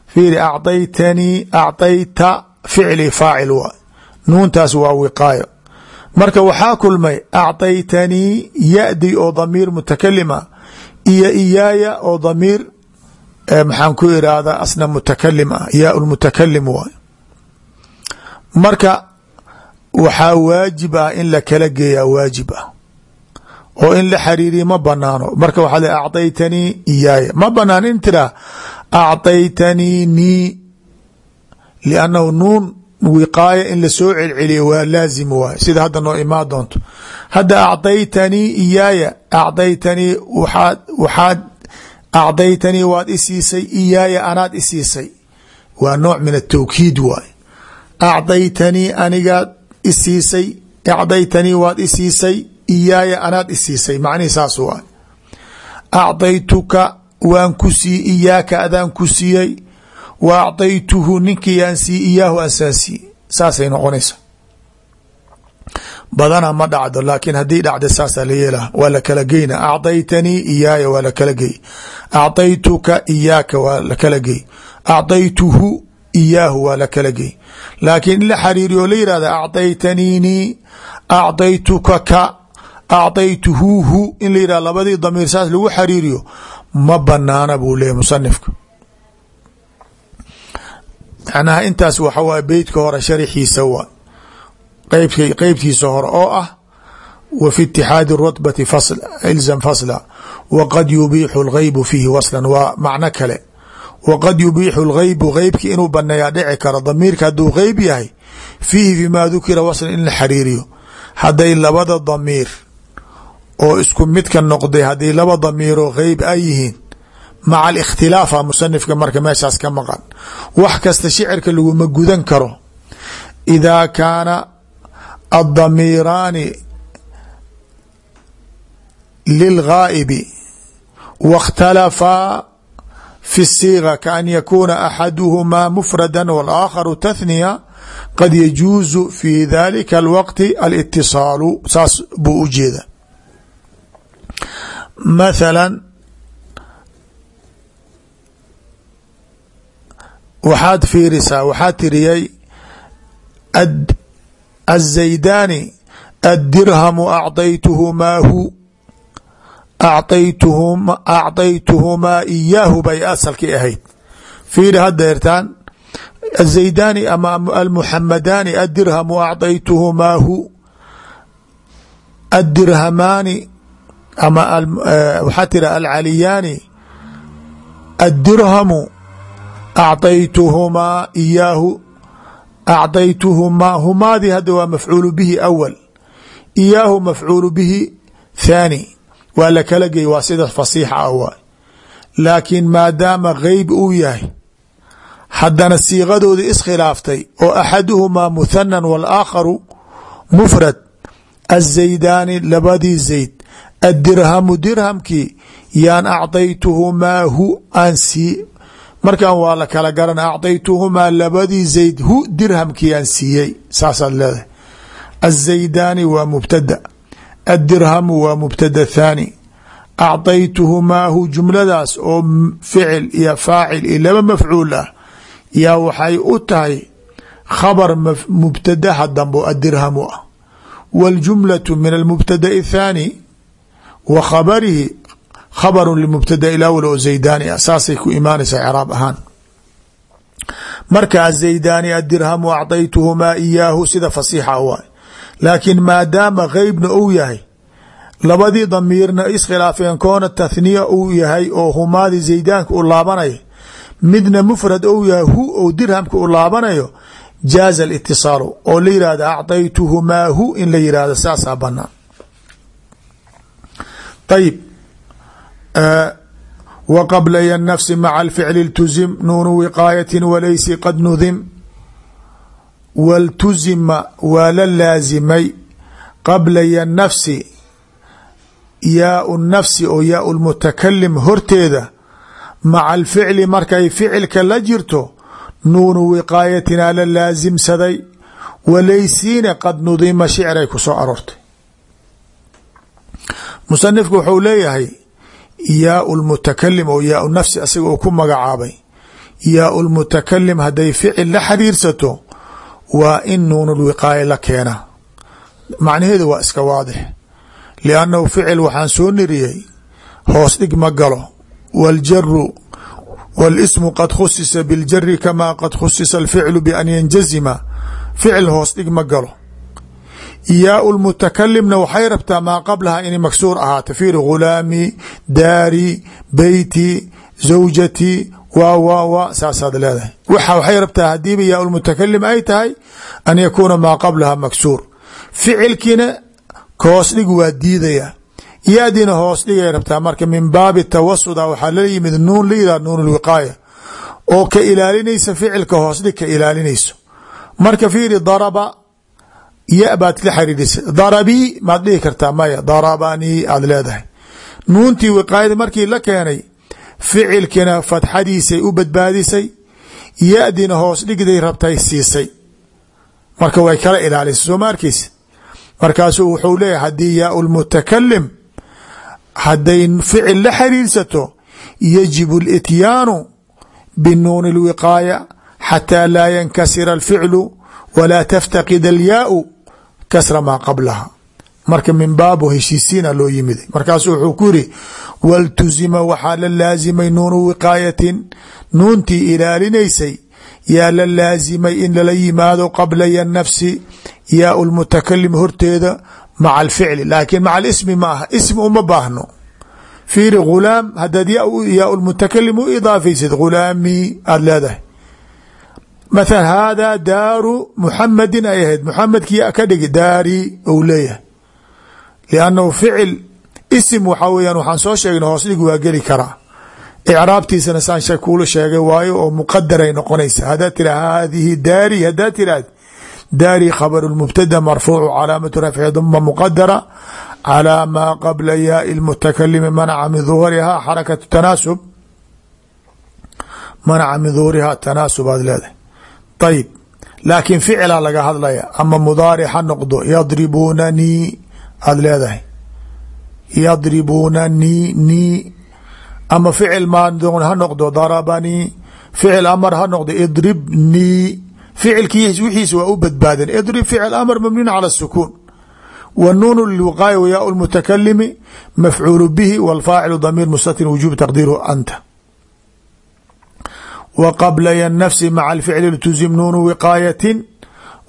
fiiri acطaytanii acطayta ficli faacil waay nuuntaas waa wiqaayo marka waxaa kulmay acطaytanii yadi oo damiir mutakalima iyo iyaaya oo damiir maxaan ku irahdaa asna mutakalim ah yaa mutakalim waay marka waxaa waajib ah in la kala geeyaa waajib ah oo in la xariiriya ma banaano marka waxaa le acaytanii iyaaya ma banaan in tiraa acaytanii nii liannahu nuun wiqaaya in la soo celceliya waa laazim waay. Sida hadda noo imaa doonto. Hadda acaytanii iyaaya acaytanii waxaad waxaad acdaytanii waad isiisay iyaaya anaad isiisay waa nooc min atawkiid waay. Acdaytanii anigaad isiisay acdaytanii waad isiisay iyaaya anaad isiisay macnihii saas acdaytuka waan ku sii iyaaka adaan ku siiyey. Wa acdaytuhu ninkii aan sii iyaahu ansaan sii saasay noqonaysa. Badana ma dhacdo laakiin haddii dhacda saasaa la yeelaha waa la kala geyna. Acdaytanii iyaaya waa la kala gey. Acdaytuka iyaaka waa la kala gey. Acdaytuhu iyaahu waa la kala gey. Laakiin in la xariiriyo la yihahda acdaytaniinii acdaytuka ka acdaytuhuhu in la yihahda labadii damiir saas lagu xariiriyo ma banaana buu leeyahy musanifka macnaha intaas waxa waay beytka hore sharixiisa waa qeyb qeybtiisa hore oo ah wa fi itixaadi rutbati ilzam fasla waqad yubiixu lgeybu fiihi waslan waa macno kale waqad yubiixu lgeybu geybki inuu baneeyaa dhici karo damiirka hadduu geyb yahay fiihi fimaa dukira waslan in la xariiriyo hadday labada damiir oo isku midka noqday haddii laba damiiroo geyb ay yihiin maca alikhtilaafa musanifka marka meeshaas ka maqan wax kasta shicirka laguma gudan karo idaa kaana addamiiraani lilgaa'ibi waاkhtalafaa fi الsiiga kaan yakuuna axaduhumaa mufrada wاlaakharu tathniya qad yajuuzu fi dalika alwaqti alitisaalu saas buu u jeeda mathala waxaad fiirisaa waxaad tiriyay الزaydاni الdirhamu acطaytuhumaahu acطaytuhumaa iyaahu bay asalkii ahayd fiiri haddeertaan الزaydاni ama almuxamadaani الdirhamu acطaytuhumaahu الdirhamaani ama waxaa tira alcaliyaani الdirhamu acطaytuhumaa iyaahu acطaytuhumaa humaadii hadda waa mafcuulu bihi awal iyaahu mafcuulu bihi thaani waa la kala gey waa sida fasiixa ah waay laakiin maadaama geyb uu yahay haddana siiqadooda iskhilaaftay oo axaduhumaa muthanan wاlaakharu mufrad الزaydaani labadii zayd الdirhamu dirhamkii yaan acطaytuhumaahu aan sii markan waa la kala garan acطaytuhumaa labadii zayd hu dirhamkii aan siiyey saasaad leedahay الزaydaani waa mubtada الdirhamu waa mubtada thaani acطaytuhumaahu jumladaas oo ficil iyo faacil iyo laba mafcuul ah yaa waxay u tahay khabar mubtadaha dambo adirhamu ah wاljumlaة min almubtadaء الthaani wa khabarihi khabru limubtada ilawl oo zaydaani ah saasay ku imaanaysaa craab ahaan marka azaydaani adirhamu acطaytuhumaa iyaahu sida fasiixa waay laakiin maadaama geybna uu yahay labadii damiirna iskhilaafeen koona tathniya uu yahay oo humaadii zaydaanka u laabanaya midna mufrad ou yahay hu ou dirhamka u laabanayo jaaza اlitisaalu oo la yihahda acطaytuhumaahu in la yihahdo saasaa banaan ayb w qablaya nafsi maca alficli iltuzim nuunu wiqaayati walaysi qad nudim waltuzima waa la laasimay qablaya nafsi yaau nafsi oo yaau lmutakalim horteeda maca alficli markay ficilka la jirto nuunu wiqaayatinaa la laasimsaday walaysiina qad nudima shicray ku soo aroortay musanifku wuxuu leeyahay yaa lmutakalim oo yaau nafsi asiga uu ku magacaabay. Yaau lmutakalim hadday ficil la xiriirsato waa in nuunulwiqaaye la keena. Macnaheedu waa iska waadix. Liannahu ficil waxaan soo niriyey hoos dhig ma galo. Waljaru walismu qad khusisa biljari kamaa qad khusisa alficlu bian yanjazima. Ficil hoos dhig ma galo yaau lmutakalimna waxay rabtaa maa qablaha inay maksuur ahaato fiiri ghulaami daari beyti zawjati wa wa wa saasaad leedahay. Waxa waxay rabtaa hadiiba yaau lmutakalim ay tahay an yakuuna maa qablaha maksuur ficilkiina hoos dhig waa diidaya. Yaadina hoos dhigay rabtaa. Marka min baabi tawasuda waxaa lala yimid nuun la yihah nuun lwiqaaya oo ka ilaalinaysa ficilka hoos ka ilaalinayso. Marka fiiri daraba ya baad la xariirisay darabii maad dhihi kartaa maya darabanii aada leedahay. Nuuntii wiqaayada markii la keenay ficilkina fatxadiisay u badbaadisay ya-dina hoos dhigday rabtay siisay. Marka way kala ilaalisay soo ma arkeysa markaasuu wuxuu leeyahay haddii yaau lmutakalim hadday ficil la xiriirsato yajibu اlityaanu binuuni اlwiqaaya xataa laa yankasira alficlu walaa taftaqid alyaau kasra maa qablaha. Marka min baabu heshiisiina loo yimiday markaasuu wuxuu ku yiri waltuzima waxaa la laasimay nuunu wiqaayatin. Nuuntii ilaalinaysay yaa la laasimay in lala yimaado qabla nafsi yaau lmutakalim horteeda maca alficli laakiin maca alismi ma aha ismi uma baahno. Fiiri ghulaam haddaad yaau lmutakalim u idaafaysid ghulaamii aada leedahay mathala haadaa daaru muxamadin ay ahayd. Muxamedkii ka dhigi daari ou leeyahay. Liannahu ficil isim waxaa weyaan waxaan soo sheegnay hoos dhig waa geli karaa icraabtiisana saan she kuula sheegay waayo oo muqadaray noqonaysa. Haddaad tira haadihi daari haddaad tiraad. Daari khabaru mubtada marfuucu calaamatu rafci duma muqadara calaa maa qabla yaai lmutakalimi manaca min duhurihaa xarakatu tanaasub. Manaca min duhurihaa tanaasub aad leedahay ayib laakiin ficila laga hadlaya ama mudaaric ha noqdo yadribuunanii aada leedahay yadribuunanii nii ama ficil maadon ha noqdo darabanii ficil amar ha noqdo idribnii ficilkii wixiisa waa u badbaaden idrib ficil amar mabniun cala sukuun w nuun lwiqaaya wayaa lmutakalimi mafcuulu bihi wاlfaacilu damiir mustatir wujuub taqdiiru anta w qabla ynafsi maca alficli ltuzim nuunu wiqaayatin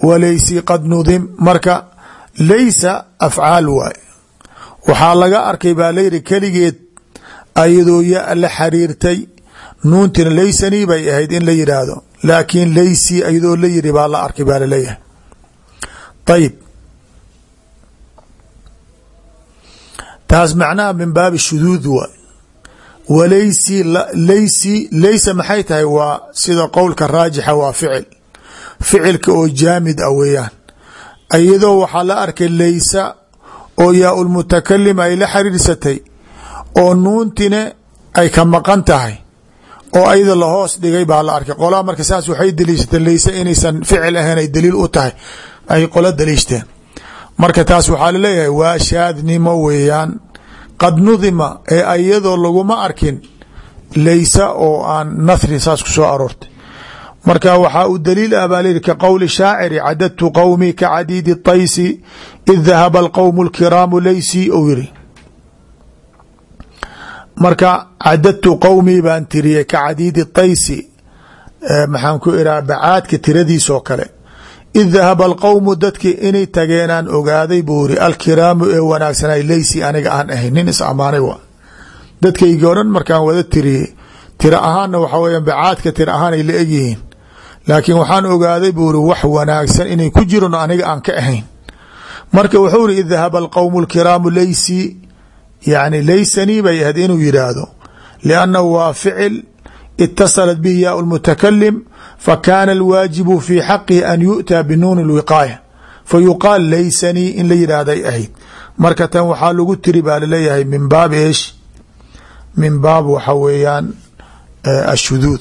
walaysi qad nudim. Marka laysa afcaal waay. Waxaa laga arkay baa layidhi keligeed ayadoo ya la xariirtay nuuntina laysanii bay ahayd in la yidhaahdo. Laakiin laysi ayadoo la yiri baa la arkay baa la leeyahay ayib taas macnaha min baabi shuduud waay walaysi laysi laysa maxay tahay waa sida qowlka raajixa waa ficil. Ficilka oo jaamid ah weeyaan. Iyadoo waxaa la arkay laysa oo yaa ulmutakalim ay la xiriirsatay oo nuuntine ay ka maqan tahay oo ayada lahoos dhigay baa la arkay. Qolaa marka saas waxay daliishateen layse inaysan ficil ahayn ay daliil u tahay ay qola daliishteen. Marka taas waxaa la leeyahay waa shaadnimo weeyaan qad nudima ee iyadoo laguma arkin laysa oo aan nathri saas ku soo aroortay. Marka waxaa u daliil ah baa layihi ka qowli shaaciri cadadtu qowmii ka cadiidi taysi id dahaba alqowmu lkiraamu laysi ou yiri marka cadadtu qowmii baan tiriyey ka cadiidi taysi maxaan ku iraa bacaadka tiradiisoo kale id dahaba alqowmu dadkii inay tageenaan ogaaday buu iri alkiraamu ee wanaagsanay leysi aniga aan ahayn nin is ammaanay waa dadkaygi o markaan wada tiriyey tiro ahaanna waxaa weya bacaadka ahaan ay la egyihiin laakiin waxaan ogaaday buu wax wanaagsan inay ku jiron aniga aan ka ahayn marka wuxuu iri id dahaba alqowmu alkiraamu leysi yani laysanii bay ahayd inuu yidhaahdo liannahu waa ficil itasalat bihi yaa lmutakalim fakaana alwaajibu fi xaqihi an yu'taa binuuni lwiqaaya fayuqaal laysanii in la yidhaahday ahayd marka tan waxaa lagu tiri baa la leeyahay min baab eesh min baab waxa weeyaan ashuduud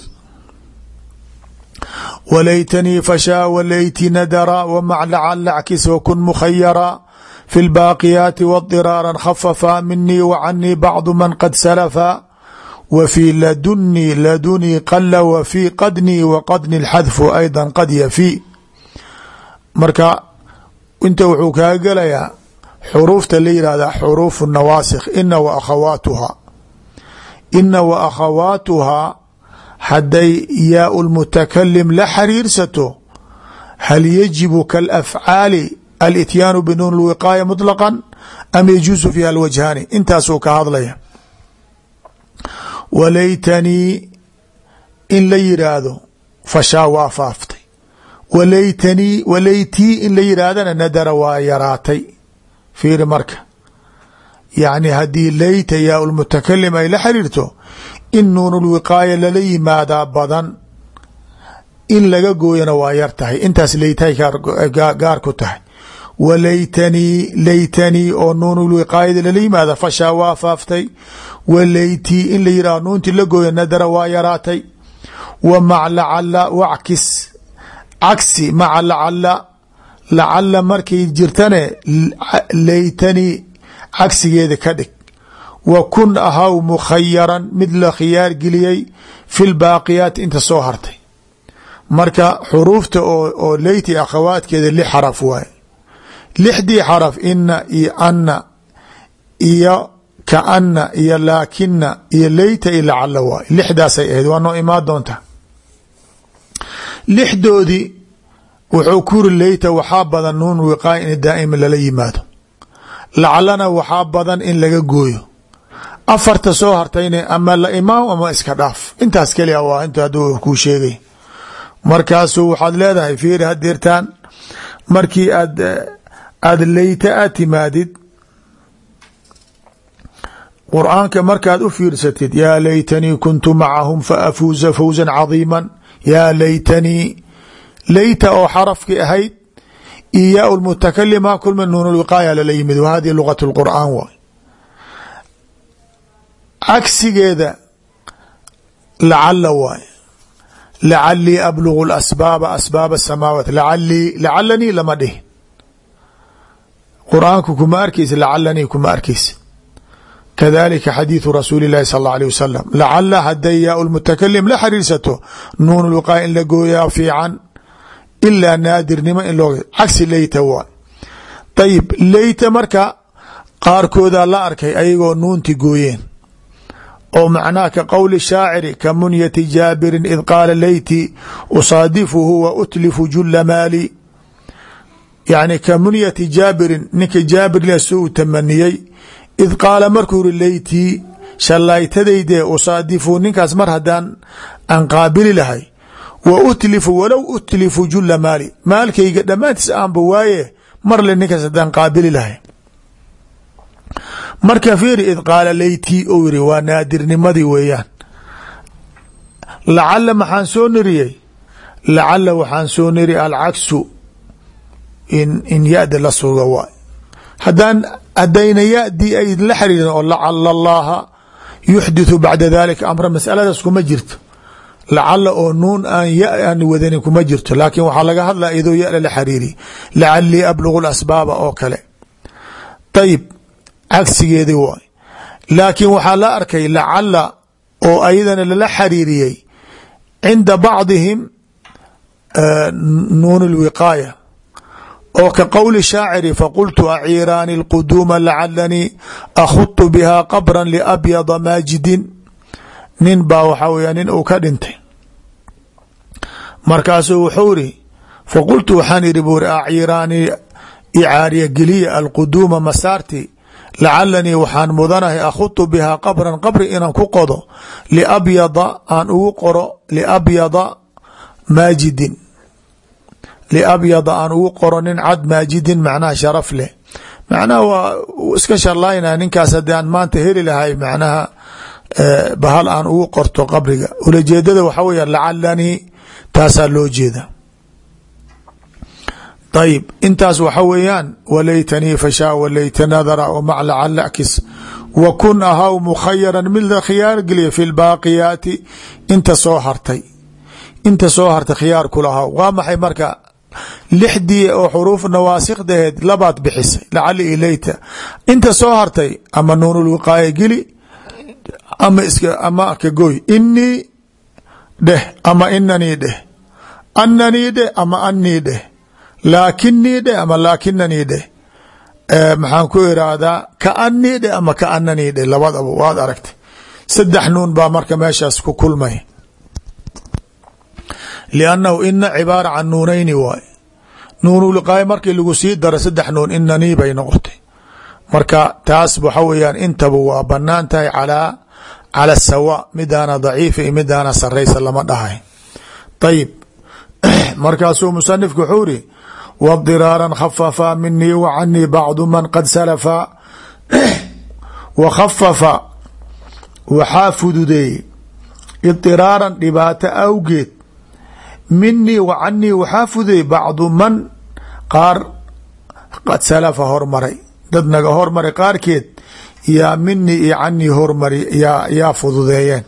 walaytanii fashaa walayti nadara wamaclacan lackis wakun mukhayara fi lbaaqiyaati wadiraaran khafafa minii wa canii bacdu man qad salafa w fii ladunii ladunii qala w fii qadnii wa qadni اlxadfu ayda qad yafi. Marka inta wuxuu kaa gelayaa xuruufta la yihahda xuruufu nawaasikh ina wa akhawaatuhaa ina wa akhawaatuhaa hadday yaau lmutakalim la xiriirsato hal yajibu kalafcaali alityaanu binuun lwiqaaya muطlaqa am yajuusu fiiha alwajhaani? Intaasuu ka hadlaya walaytanii in la yidhaahdo fashaa waa faaftay. Walaytanii walaytii in la yidhaahdana nadara waa yaraatay. Fiiri marka yacni haddii layta yaa lmutakalim ay la xiriirto in nuun lwiqaaya lala yimaadaa badan in laga gooyana waa yar tahay. Intaas leytahay gaar ku tahay wa laytanii oo nuunulwiqaayada lala yimaada fashaa waa faaftay wa leytii in la yidhahdo nuuntii la gooya nadara waa yaraatay wa mac lacala wackis cagsi maca lacala lacala markay jirtane laytanii cagsigeeda ka dhig wa kun ahaw mukhayaran mid la khiyaar geliyey fi lbaaqiyaati inta soo hartay marka xuruufta oo leyti akhawaadkeeda lix xaraf waay lixdii xaraf ina iyo anna iyo kaana iyo laakina iyo leyta iyo lacala waay lixdaasay ahayd waa noo imaan doonta lixdoodii wuxuu ku leyta waxaa badan nuun wiqaaya in daa'ima lala yimaado lacalana waxaa badan in laga gooyo afarta soo hartayna ama la imaam ama iska dhaaf intaas keliya waa inta hadduu kuu sheegay markaasuu waxaad leedahay fiiri hadeertaan markii aad aada leyta aad timaadid. Qur'aanka markaad u fiirsatid yaa laytanii kuntu macahum fa afuuza fawza cadiima yaa laytanii leyta oo xarafki ahayd iyo yaa lmutakalima kulma nuunulwiqaaya lala yimid. Wa hadihi lugat lqur'aan waay. Cagsigeeda lacala waay. Lacalii ablugu lasbaaba asbaab asamaawaat lacalii lacalanii lama dhihin qur-aanku kuma arkeysa lacalanii kuma arkeysa kadalika xadiidu rasuuli اlahi sal اlه alيه wasalam lacala haday yaa lmutakalim la xiriirsato nuun lwiqaaya in la gooyaa fiican ilaa naadirnimo in loo cagsi leyta waay ayib leyta marka qaarkoodaa la arkay ayagoo nuunti gooyeen oo macnaha ka qowli shaaciri ka munyati jaabirin id qaala leyti usaadifuhu wa utlifu jula maali yani ka munyati jaabirin ninka jaabir le soo u tamaniyey. Id qaala markuu iri leytii shallaytadayde usaadifu ninkaas mar haddaan aan qaabili lahay. Wa utlifu walow utlifu jula maali. Maalkayga dhammaantiis aanba waaye mar le ninkaas haddaan qaabili lahay. Marka fiiri id qaala leytii ou yiri waa naadirnimadii weeyaan. Lacala maxaan soo niriyey lacala waxaan soo niri alcagsu in ya-da la suga waay haddaan hadayna ya-dii ay la xiriirin oo lacala allaha yuxdithu bacda dalika amra masaladaas kuma jirto. Lacala oo nuun aan ya aan wadanin kuma jirto. Laakiin waxaa laga hadlaya iyadoo ya la xiriiriy lacalii ablugu lasbaaba oo kale. Ayib cagsigeedi waay laakiin waxaa la arkay lacala oo ayadana lala xariiriyey cinda bacdihim nuun اlwiqaaya oo ka qowli shaaciri faqultu aciiraani اlquduuma lacalanii akhutu biha qabra liabyada maajidin. Nin baa waxaa weya nin uu ka dhintay. Markaasuu wuxuu iri faqultu waxaan idhi buuri aciiraani icaariya geliya alquduuma masaarti lacalanii waxaan mudanahay akhutu bihaa qabran qabri inaan ku qodo liabyada aan ugu qoro liabyada maajidin liabyada aan ugu qoro nin cad maajidin macnaha sharaf leh macnaha waa iska sharlayna ninkaas haddii aan maanta heli lahay macnaha bahal aan ugu qorto qabriga ulajeedada waxaa weya lacalanii taasaa loo jeeda ayib intaas waxa weeyaan walaytanii fashaa walayta nadara o mac lacala kis wa kun ahaw mukhayaran mid la khiyaar geliya fi lbaaqiyaati inta soo hartay inta soo hartay khiyaar kulahaw waa maxay marka lixdii oo xuruuf nawaasikdaheed labaad bixisay lacali ilayta. Inta soo hartay ama nuunulwiqaaya geli ama iska ama ka goy inii dheh ama inanii dheh ananii dheh ama anii dheh laakinii dheh ama laakinanii dheh. Maxaan ku iraahdaa kaanii dheh ama kaananii dheh labadaba waad aragtay. Saddex nuun baa marka meeshaas ku kulmay liannahu ina cibaara can nuunayni waay nuunulqaaya markii lagu sii daro saddex nuun inanii bay noqotay marka taas waxa weeyaan intaba waa bannaan tahay calaa cala sawa midaana daciifa iyo midaana saraysa lama dhahay ayib markaasuu musanifku wuxuu iri wdiraaran khafafa minii wa canii bacdu man qad salafa wa khafafa waxaa fududeeyey idiraaran dhibaato awgeed minii wa canii waxaa fudeeyey bacdu man qaar qad salafa hormaray. Dad naga hormaray qaarkeed yaa minii iyo canii hormari yaa yaa fududeeyeen.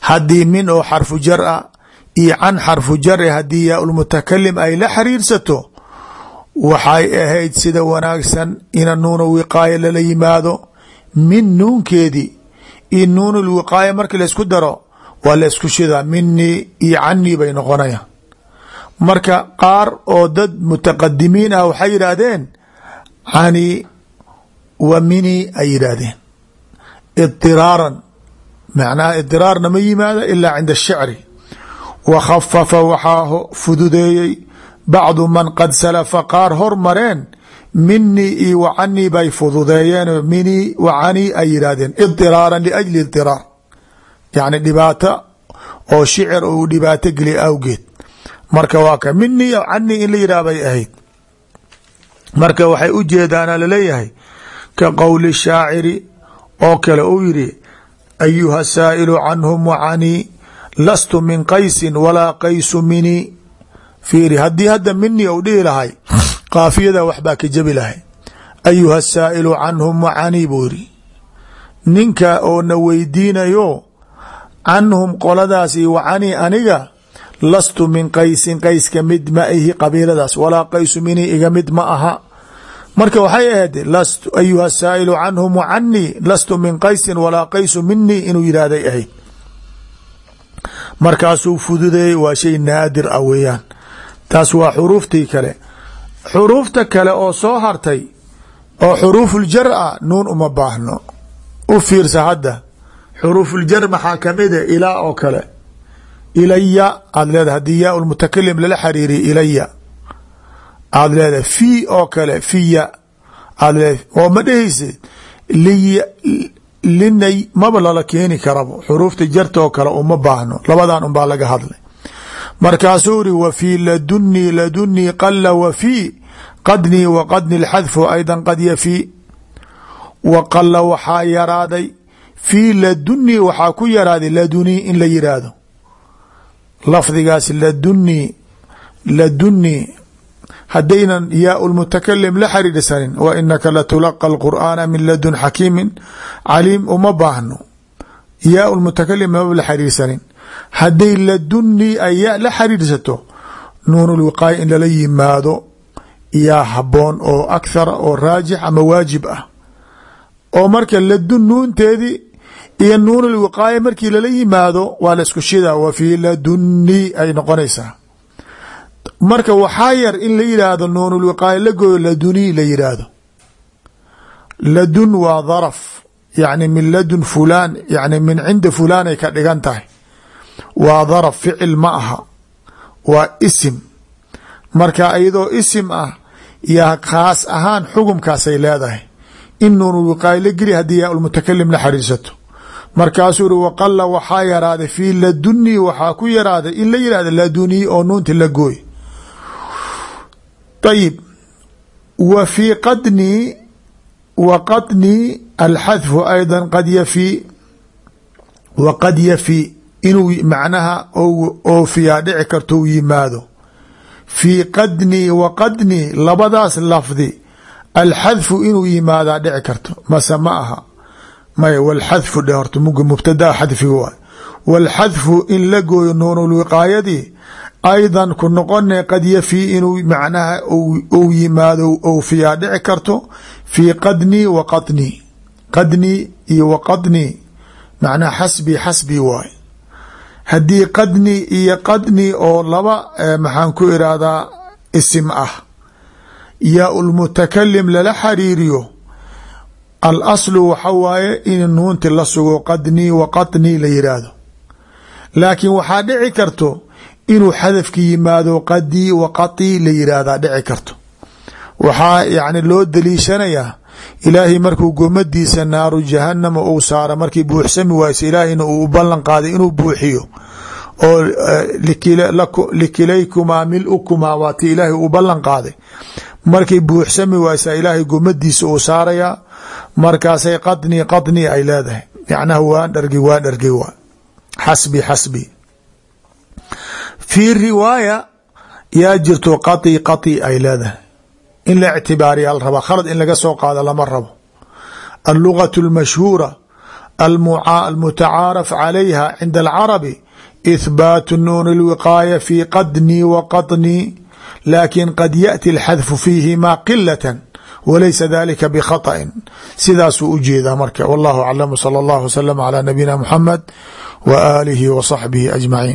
Haddii min oo xarfu jar a iyo can xarfu jare haddii yaa ulmutakalim ay la xiriirsato waxay ahayd sida wanaagsan ina nuuna wiqaaya lala yimaado. Min nuunkeedii iyo nuunul wiqaaya markii laysku daro waa la ysku shidaa minii iyo canii bay noqonayaan. Marka qaar oo dad mutaqadimiin ah waxay yidhaahdeen cani wa mini ay yidhaahdeen. Idiraaran macnaha idiraarna ma yimaada ilaa cinda ashicri wa khafafa waxaa fududeeyey bacdu man qad salafa qaar hormareen minii iyo wa canii bay fududeeyeen minii wa canii ay yidhaahdeen. Idiraaran liajli idiraar yacni dhibaato oo shicir uu dhibaato geliya awgeed. Marka waa ka minii canii in la yidhah bay ahayd. Marka waxay u jeedaana la leeyahay ka qowli shaaciri oo kale uu yidhi ayuha saa'ilu canhum wa canii lastu min qaysin walaa qaysu minii fiiri haddii hadda minii ou dhihi lahay kaafiyada waxbaa ka jebi lahay. Ayuha saa'ilu canhum wa canii buu yidhi. Ninka oo na weydiinayo canhum qoladaas iyo wa canii aniga lastu min qaysin qayska mid ma ihi qabiiladaas walaa qaysu minii iga mid ma aha. Marka waxay ahayd lastu ayuha saa'ilu canhum wa canii lastu min qaysin walaa qaysu minii inuu yidhaahday ahayd. Markaasuu fududeeyey waa shay naadir ah weeyaan. Taas waa xuruuftii kale. Xuruufta kale oo soo hartay oo xuruufuljar a nuun uma baahno. U fiirsa hadda xuruufuljar maxaa kamida ilaa oo kale. Ilaya aad leedahay haddii yaa lmutakalim lala xariiriya ilaya. Aad leedahay fi oo kale fiya. Aad leedahay oo ma dhehaysid liy linay maba lala keeni karabo xuruufta jarta oo kale uma baahno. Labadan unbaa laga hadlay. Markaasuu iri wa fii ladunii ladunii qala wa fii qadnii wa qadni lxadfu ayda qad yafii wa qala waxaa yaraaday fii ladunii waxaa ku yaraaday ladunii in la yiraahdo. Lafdigaas ladunii ladunii haddaynan yaa lmutakalim la xiriirsanin wa inaka latulaqa alqur'aana min ladun xakiimin caliim uma baahno. Yaa lmutakalim maba la xiriirsanin hadday ladunii ay ya la xiriirsato nuunulwiqaaya in lala yimaado yaa haboon oo akhara oo raajix ama waajib ah. Oo marka ladun nuunteedii iyo nuunulwiqaaya markii lala yimaado waa la isku shidaa wa fii ladunii ay noqonaysaa. Marka waxaa yar in la yidhaahdo nuunulwiqaaya la gooyo ladunii la yidhaahdo ladun waa daraf yacni min ladun fulaan yacni min cinda fulaan ay ka dhigan tahay. Waa daraf ficil ma aha. Waa isim. Marka iyadoo isim ah yaa khaas ahaan xugumkaasay leedahay. In nuunulwiqaaya la geli haddii yaa lmutakalim la xariirsato markaasuu uri waqala waxaa yaraaday fii ladunii waxaa ku yaraaday in la yihahdo ladunii oo nuunti la gooy. Ayib wa fii qadnii wa qadnii alxadfu ayda qad yafii wa qad yafii inuu macnaha oofiyaa dhici karto u yimaado. Fii qadnii wa qadnii labadaas lafdi alxadfu inuu yimaadaa dhici karto mase ma aha maya wlxadfu dhe horta mug mubtadaa xadfiga waay. Wاlxadfu in la gooyo nuunulwiqaayadii aydan ku noqone qad yafii inuu macnaha ou yimaado oufiyaa dhici karto fii qadnii wa qadnii qadnii iyo wa qadnii macnaha xasbii xasbii waay. Haddii qadnii iyo qadnii oo laba maxaan ku irahdaa isim ah. Yaa ulmutakalim lala xariiriyo alaslu waxa waaye in nuunti la sugo qadnii wa qatnii la yidhaahdo laakiin waxaa dhici karto inuu xadafki yimaado qadii wa qatii la yidhaahdaa dhici karto. Waxaa yani loo daliishanayaa ilaahay markuu gomadiisa naaru jahanama uu saara markii buuxsami wayse ilaahayna uu u ballan qaaday inuu buuxiyo. Oo likilaykumaa milukumaa waa ti ilaahay uu ballan qaaday. Markay buuxsami waysa ilaahay gomadiisa uu saarayaa markaasay qadnii qadnii ay leedahay macnaha waan dhargi waan dhargi waa xasbi xasbi fii riwaaya yaa jirto qati qati ay leedahay in la ictibaariya la rabaa khalad in laga soo qaado lama rabo allugaة اlmashhuura almutacaaraf calayha cinda alcarabi ihbaatu nuun اlwiqaaya fi qadnii wa qaطnii laakin qad yaأti اlxadfu fiihima qilata walaysa dalika bkhaطأi sidaasuu u jeedaa marka wallahu aclam salى اllah wslm عlى nabiyina mxamed w aalihi w صaxbihi aجmaciin